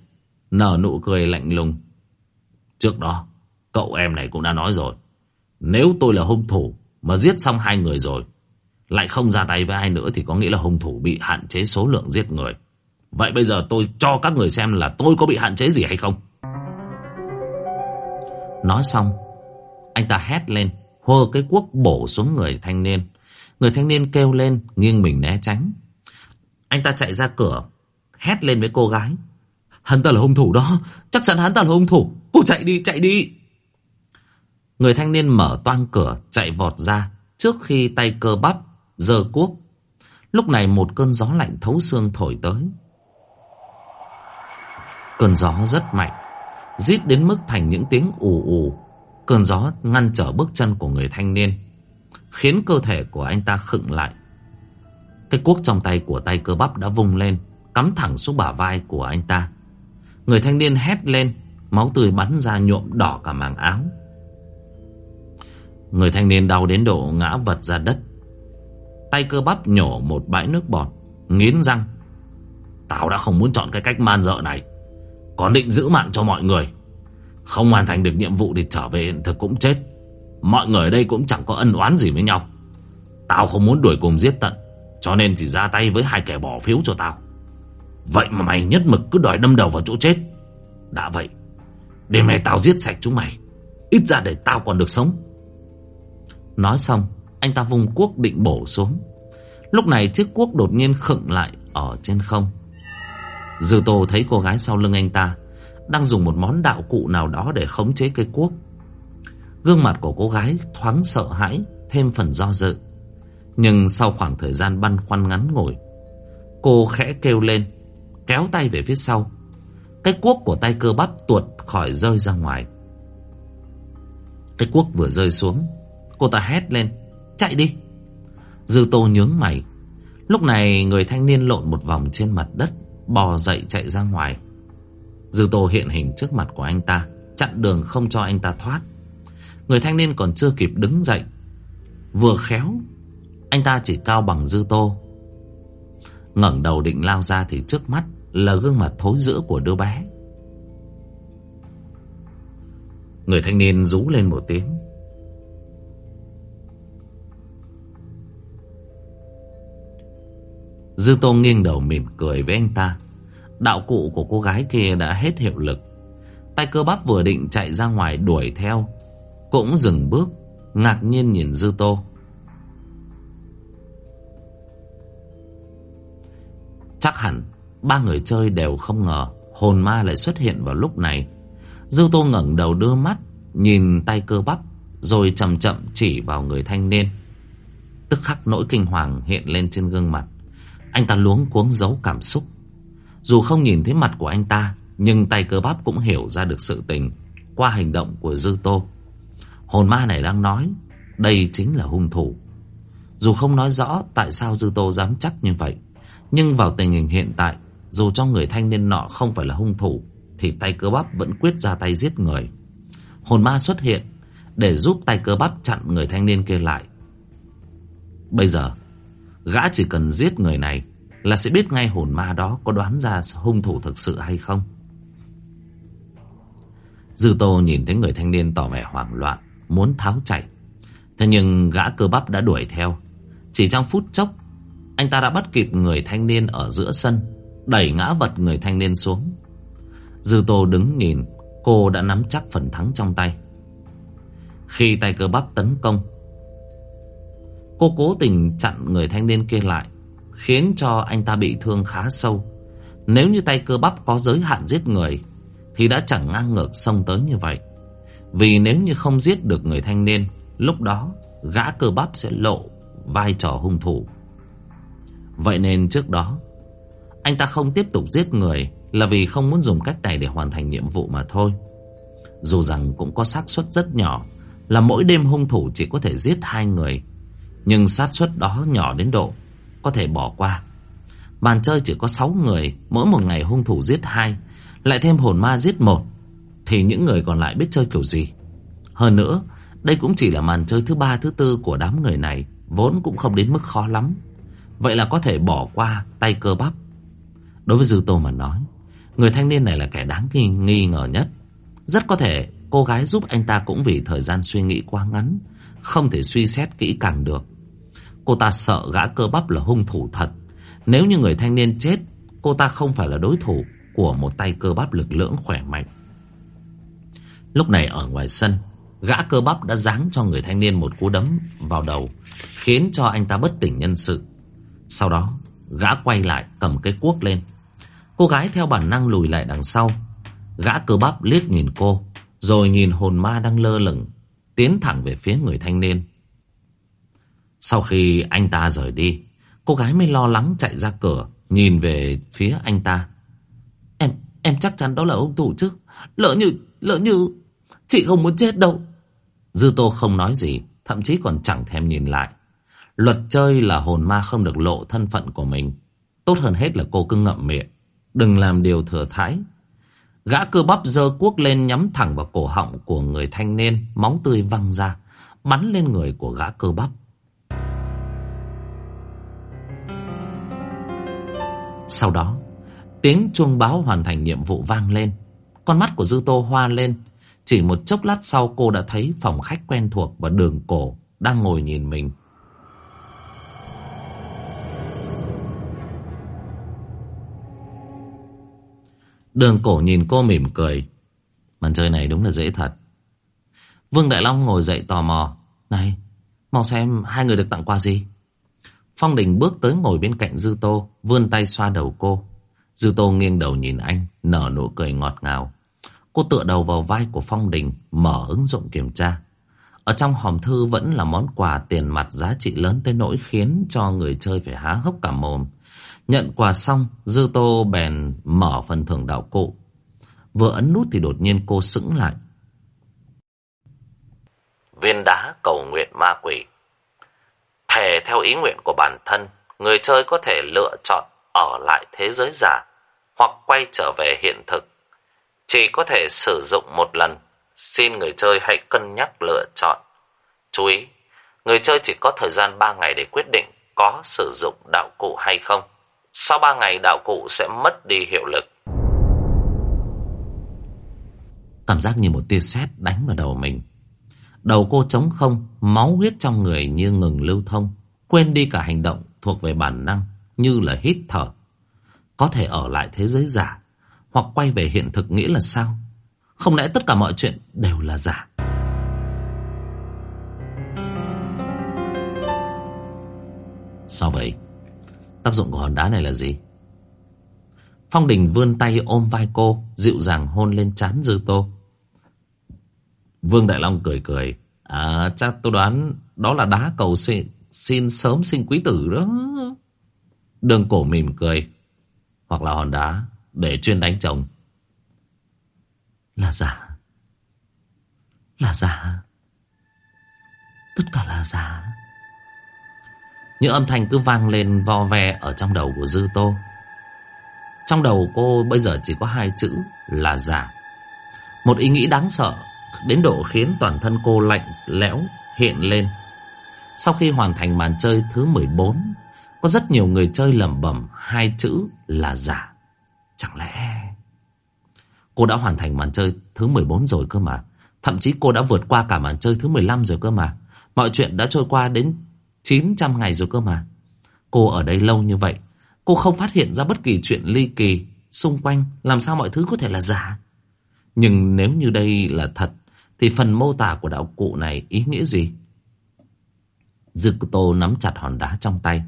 Nở nụ cười lạnh lùng. Trước đó, Cậu em này cũng đã nói rồi. Nếu tôi là hung thủ Mà giết xong hai người rồi, Lại không ra tay với ai nữa Thì có nghĩa là hung thủ bị hạn chế số lượng giết người. Vậy bây giờ tôi cho các người xem là tôi có bị hạn chế gì hay không? Nói xong anh ta hét lên Hơ cái cuốc bổ xuống người thanh niên. Người thanh niên kêu lên, Nghiêng mình né tránh. Anh ta chạy ra cửa, Hét lên với cô gái. Hắn ta là hung thủ đó, Chắc chắn hắn ta là hung thủ. Cô chạy đi chạy đi. Người thanh niên mở toang cửa, Chạy vọt ra Trước khi tay cơ bắp, Giơ cuốc. Lúc này một cơn gió lạnh thấu xương thổi tới. Cơn gió rất mạnh, Rít đến mức thành những tiếng ù ù. Cơn gió ngăn trở bước chân của người thanh niên, Khiến cơ thể của anh ta khựng lại. Cái cuốc trong tay của tay cơ bắp đã vung lên, Cắm thẳng xuống bả vai của anh ta. Người thanh niên hét lên, Máu tươi bắn ra nhuộm đỏ cả màng áo. Người thanh niên đau đến độ ngã vật ra đất. Tay cơ bắp nhổ một bãi nước bọt, Nghiến răng. Tao đã không muốn chọn cái cách man dợ này. Còn định giữ mạng cho mọi người. Không hoàn thành được nhiệm vụ thì trở về hiện thực cũng chết. Mọi người ở đây cũng chẳng có ân oán gì với nhau. Tao không muốn đuổi cùng giết tận, Cho nên chỉ ra tay với hai kẻ bỏ phiếu cho tao. Vậy mà mày nhất mực cứ đòi đâm đầu vào chỗ chết. Đã vậy Đêm nay tao giết sạch chúng mày, Ít ra để tao còn được sống. Nói xong, Anh ta vùng cuốc định bổ xuống. Lúc này chiếc cuốc đột nhiên khựng lại Ở trên không. Dư Tô thấy cô gái sau lưng anh ta đang dùng một món đạo cụ nào đó để khống chế cây cuốc. Gương mặt của cô gái thoáng sợ hãi, Thêm phần do dự. Nhưng sau khoảng thời gian băn khoăn ngắn ngủi, Cô khẽ kêu lên, Kéo tay về phía sau. Cái cuốc của tay cơ bắp tuột khỏi rơi ra ngoài. Cái cuốc vừa rơi xuống, Cô ta hét lên, Chạy đi! Dư tô nhướng mày. Lúc này người thanh niên lộn một vòng trên mặt đất, Bò dậy chạy ra ngoài. Dư tô hiện hình trước mặt của anh ta, Chặn đường không cho anh ta thoát. Người thanh niên còn chưa kịp đứng dậy, Vừa khéo, Anh ta chỉ cao bằng dư tô. Ngẩng đầu định lao ra thì trước mắt Là gương mặt thối rữa của đứa bé. Người thanh niên rú lên một tiếng. Dư Tô nghiêng đầu mỉm cười với anh ta. Đạo cụ của cô gái kia đã hết hiệu lực. Tay cơ bắp vừa định chạy ra ngoài đuổi theo, Cũng dừng bước, Ngạc nhiên nhìn Dư Tô. Chắc hẳn Ba người chơi đều không ngờ Hồn ma lại xuất hiện vào lúc này. Dư Tô ngẩng đầu đưa mắt, Nhìn tay cơ bắp, Rồi chậm chậm chỉ vào người thanh niên. Tức khắc nỗi kinh hoàng hiện lên trên gương mặt. Anh ta luống cuống giấu cảm xúc. Dù không nhìn thấy mặt của anh ta, Nhưng tay cơ bắp cũng hiểu ra được sự tình Qua hành động của Dư Tô. Hồn ma này đang nói, Đây chính là hung thủ. Dù không nói rõ tại sao Dư Tô dám chắc như vậy, Nhưng vào tình hình hiện tại, Dù cho người thanh niên nọ không phải là hung thủ, Thì tay cơ bắp vẫn quyết ra tay giết người. Hồn ma xuất hiện Để giúp tay cơ bắp chặn người thanh niên kia lại. Bây giờ, Gã chỉ cần giết người này là sẽ biết ngay hồn ma đó Có đoán ra hung thủ thực sự hay không. Dư Tô nhìn thấy người thanh niên tỏ vẻ hoảng loạn, Muốn tháo chạy. Thế nhưng gã cơ bắp đã đuổi theo. Chỉ trong phút chốc, Anh ta đã bắt kịp người thanh niên ở giữa sân, Đẩy ngã vật người thanh niên xuống. Dư Tô đứng nhìn, Cô đã nắm chắc phần thắng trong tay. Khi tay cơ bắp tấn công, Cô cố tình chặn người thanh niên kia lại. Khiến cho anh ta bị thương khá sâu. Nếu như tay cơ bắp có giới hạn giết người, Thì đã chẳng ngang ngược xông tới như vậy. Vì nếu như không giết được người thanh niên, Lúc đó gã cơ bắp sẽ lộ vai trò hung thủ. Vậy nên trước đó, Anh ta không tiếp tục giết người Là vì không muốn dùng cách này để hoàn thành nhiệm vụ mà thôi. Dù rằng cũng có xác suất rất nhỏ, Là mỗi đêm hung thủ chỉ có thể giết hai người, Nhưng xác suất đó nhỏ đến độ có thể bỏ qua. Bàn chơi chỉ có 6 người Mỗi một ngày hung thủ giết hai Lại thêm hồn ma giết một Thì những người còn lại biết chơi kiểu gì. Hơn nữa Đây cũng chỉ là màn chơi thứ ba thứ tư của đám người này Vốn cũng không đến mức khó lắm. Vậy là có thể bỏ qua tay cơ bắp. Đối với Dư Tô mà nói Người thanh niên này là kẻ đáng nghi, nghi ngờ nhất. Rất có thể cô gái giúp anh ta cũng vì thời gian suy nghĩ quá ngắn Không thể suy xét kỹ càng được. Cô ta sợ gã cơ bắp là hung thủ thật. Nếu như người thanh niên chết, Cô ta không phải là đối thủ Của một tay cơ bắp lực lưỡng khỏe mạnh. Lúc này ở ngoài sân, Gã cơ bắp đã giáng cho người thanh niên một cú đấm vào đầu, Khiến cho anh ta bất tỉnh nhân sự. Sau đó, Gã quay lại cầm cái cuốc lên. Cô gái theo bản năng lùi lại đằng sau. Gã cơ bắp liếc nhìn cô, Rồi nhìn hồn ma đang lơ lửng, Tiến thẳng về phía người thanh niên. Sau khi anh ta rời đi, Cô gái mới lo lắng chạy ra cửa, Nhìn về phía anh ta. Em em chắc chắn đó là ông thủ chứ? Lỡ như Lỡ như Chị không muốn chết đâu. Dư tô không nói gì, Thậm chí còn chẳng thèm nhìn lại. Luật chơi là hồn ma không được lộ thân phận của mình. Tốt hơn hết là cô cứ ngậm miệng, Đừng làm điều thừa thãi. Gã cơ bắp giơ cuốc lên nhắm thẳng vào cổ họng của người thanh niên, Móng tươi văng ra, Bắn lên người của gã cơ bắp. Sau đó Tiếng chuông báo hoàn thành nhiệm vụ vang lên Con mắt của Dư Tô hoa lên Chỉ một chốc lát sau cô đã thấy phòng khách quen thuộc và đường cổ Đang ngồi nhìn mình Đường cổ nhìn cô mỉm cười. Màn chơi này đúng là dễ thật. Vương Đại Long ngồi dậy tò mò. Này, mau xem hai người được tặng quà gì. Phong Đình bước tới ngồi bên cạnh Dư Tô, vươn tay xoa đầu cô. Dư Tô nghiêng đầu nhìn anh, nở nụ cười ngọt ngào. Cô tựa đầu vào vai của Phong Đình, mở ứng dụng kiểm tra. Ở trong hòm thư vẫn là món quà tiền mặt giá trị lớn tới nỗi khiến cho người chơi phải há hốc cả mồm. Nhận quà xong, Dư Tô bèn mở phần thưởng đạo cụ. Vừa ấn nút thì đột nhiên cô sững lại. Viên đá cầu nguyện ma quỷ thể theo ý nguyện của bản thân, người chơi có thể lựa chọn ở lại thế giới giả hoặc quay trở về hiện thực. Chỉ có thể sử dụng một lần. Xin người chơi hãy cân nhắc lựa chọn. Chú ý, người chơi chỉ có thời gian 3 ngày để quyết định có sử dụng đạo cụ hay không. Sau 3 ngày đạo cụ sẽ mất đi hiệu lực. Cảm giác như một tia sét đánh vào đầu mình. Đầu cô trống không, máu huyết trong người như ngừng lưu thông, quên đi cả hành động thuộc về bản năng như là hít thở. Có thể ở lại thế giới giả, hoặc quay về hiện thực nghĩa là sao? Không lẽ tất cả mọi chuyện đều là giả? Sao vậy? Tác dụng của hòn đá này là gì? Phong Đình vươn tay ôm vai cô, dịu dàng hôn lên trán Dư Tô. Vương Đại Long cười cười. À, chắc tôi đoán đó là đá cầu xin, xin sớm sinh quý tử đó. Đường cổ mỉm cười. Hoặc là hòn đá để chuyên đánh chồng. Là giả. Là giả. Tất cả là giả. Những âm thanh cứ vang lên vo ve ở trong đầu của Dư Tô. Trong đầu cô bây giờ chỉ có hai chữ là giả. Một ý nghĩ đáng sợ đến độ khiến toàn thân cô lạnh lẽo hiện lên. Sau khi hoàn thành màn chơi thứ 14, có rất nhiều người chơi lẩm bẩm hai chữ là giả. Chẳng lẽ cô đã hoàn thành màn chơi thứ 14 rồi cơ mà. Thậm chí cô đã vượt qua cả màn chơi thứ 15 rồi cơ mà. Mọi chuyện đã trôi qua đến 900 ngày rồi cơ mà. Cô ở đây lâu như vậy, cô không phát hiện ra bất kỳ chuyện ly kỳ xung quanh, làm sao mọi thứ có thể là giả. Nhưng nếu như đây là thật, thì phần mô tả của đạo cụ này ý nghĩa gì? Dư Tô nắm chặt hòn đá trong tay.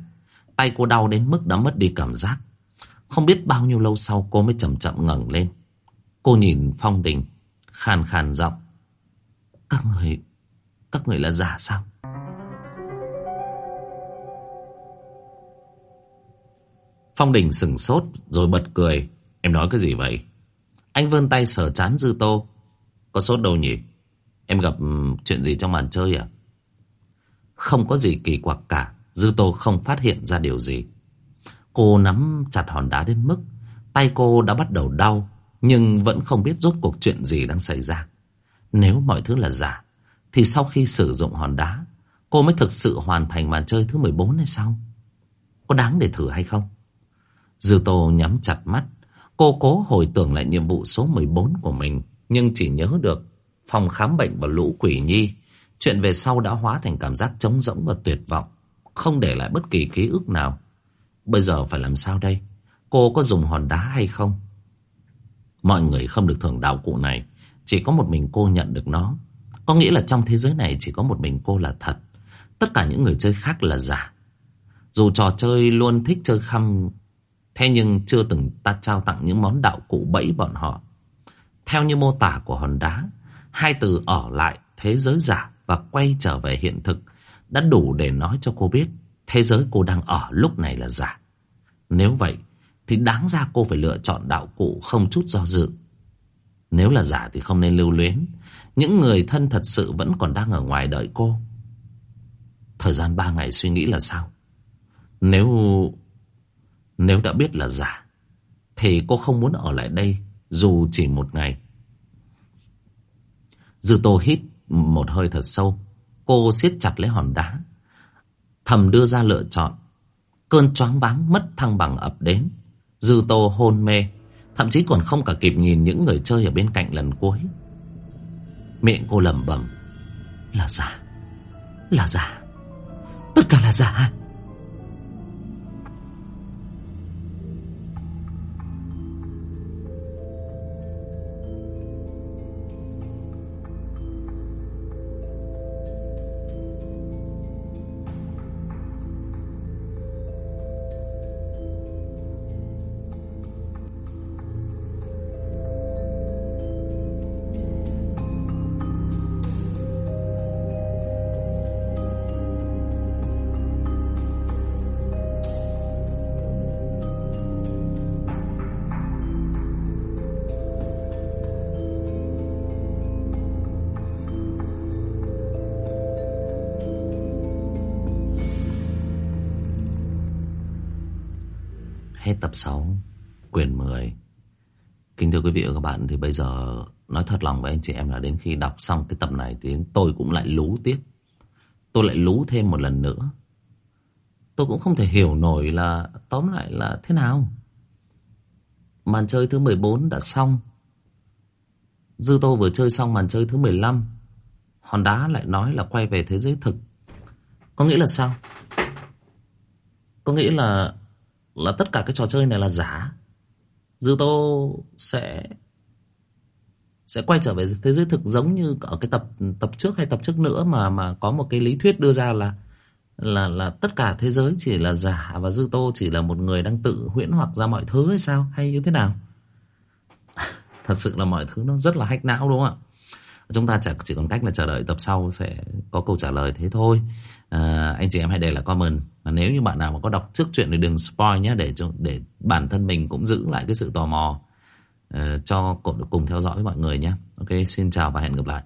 Tay cô đau đến mức đã mất đi cảm giác. Không biết bao nhiêu lâu sau cô mới chậm chậm ngẩng lên. Cô nhìn Phong Đình, khàn khàn giọng. Các người, các người là giả sao? Phong Đình sừng sốt rồi bật cười. Em nói cái gì vậy? Anh vươn tay sờ chán Dư Tô. Có sốt đâu nhỉ? Em gặp ừ, chuyện gì trong màn chơi à? Không có gì kỳ quặc cả. Dư Tô không phát hiện ra điều gì. Cô nắm chặt hòn đá đến mức tay cô đã bắt đầu đau, nhưng vẫn không biết rốt cuộc chuyện gì đang xảy ra. Nếu mọi thứ là giả, thì sau khi sử dụng hòn đá, cô mới thực sự hoàn thành màn chơi thứ 14 hay sao? Có đáng để thử hay không? Dư Tô nhắm chặt mắt Cô cố hồi tưởng lại nhiệm vụ số 14 của mình, Nhưng chỉ nhớ được Phòng khám bệnh và lũ quỷ nhi. Chuyện về sau đã hóa thành cảm giác trống rỗng và tuyệt vọng, Không để lại bất kỳ ký ức nào. Bây giờ phải làm sao đây? Cô có dùng hòn đá hay không? Mọi người không được thưởng đạo cụ này, Chỉ có một mình cô nhận được nó. Có nghĩa là trong thế giới này chỉ có một mình cô là thật. Tất cả những người chơi khác là giả. Dù trò chơi luôn thích chơi khăm Thế nhưng chưa từng ta trao tặng những món đạo cụ bẫy bọn họ. Theo như mô tả của hòn đá, Hai từ ở lại thế giới giả và quay trở về hiện thực Đã đủ để nói cho cô biết Thế giới cô đang ở lúc này là giả. Nếu vậy, Thì đáng ra cô phải lựa chọn đạo cụ không chút do dự. Nếu là giả thì không nên lưu luyến. Những người thân thật sự vẫn còn đang ở ngoài đợi cô. Thời gian ba ngày suy nghĩ là sao? Nếu nếu đã biết là giả, Thì cô không muốn ở lại đây Dù chỉ một ngày. Dư tô hít một hơi thật sâu. Cô siết chặt lấy hòn đá, Thầm đưa ra lựa chọn. Cơn choáng váng mất thăng bằng ập đến. Dư tô hôn mê, Thậm chí còn không cả kịp nhìn những người chơi ở bên cạnh lần cuối. Miệng cô lẩm bẩm, Là giả Là giả, Tất cả là giả anh chị em là Đến khi đọc xong cái tập này Thì tôi cũng lại lú tiếp Tôi lại lú thêm một lần nữa. Tôi cũng không thể hiểu nổi là, Tóm lại là thế nào. Màn chơi thứ 14 đã xong. Dư Tô vừa chơi xong màn chơi thứ 15 Hòn đá lại nói là quay về thế giới thực. Có nghĩa là sao? Có nghĩa là Là tất cả cái trò chơi này là giả. Dư Tô sẽ sẽ quay trở về thế giới thực Giống như ở cái tập tập trước hay tập trước nữa Mà mà có một cái lý thuyết đưa ra là là là tất cả thế giới chỉ là giả và Dư Tô chỉ là một người đang tự huyễn hoặc ra mọi thứ hay sao hay như thế nào? [LAUGHS] Thật sự là mọi thứ nó rất là hách não đúng không ạ? Chúng ta chỉ, chỉ còn cách là chờ đợi tập sau sẽ có câu trả lời thế thôi. À, anh chị em hãy để lại comment. Và nếu như bạn nào mà có đọc trước chuyện thì đừng spoil nhé để cho để bản thân mình cũng giữ lại cái sự tò mò Ờ, cho cùng theo dõi mọi người nhé. Ok, xin chào và hẹn gặp lại.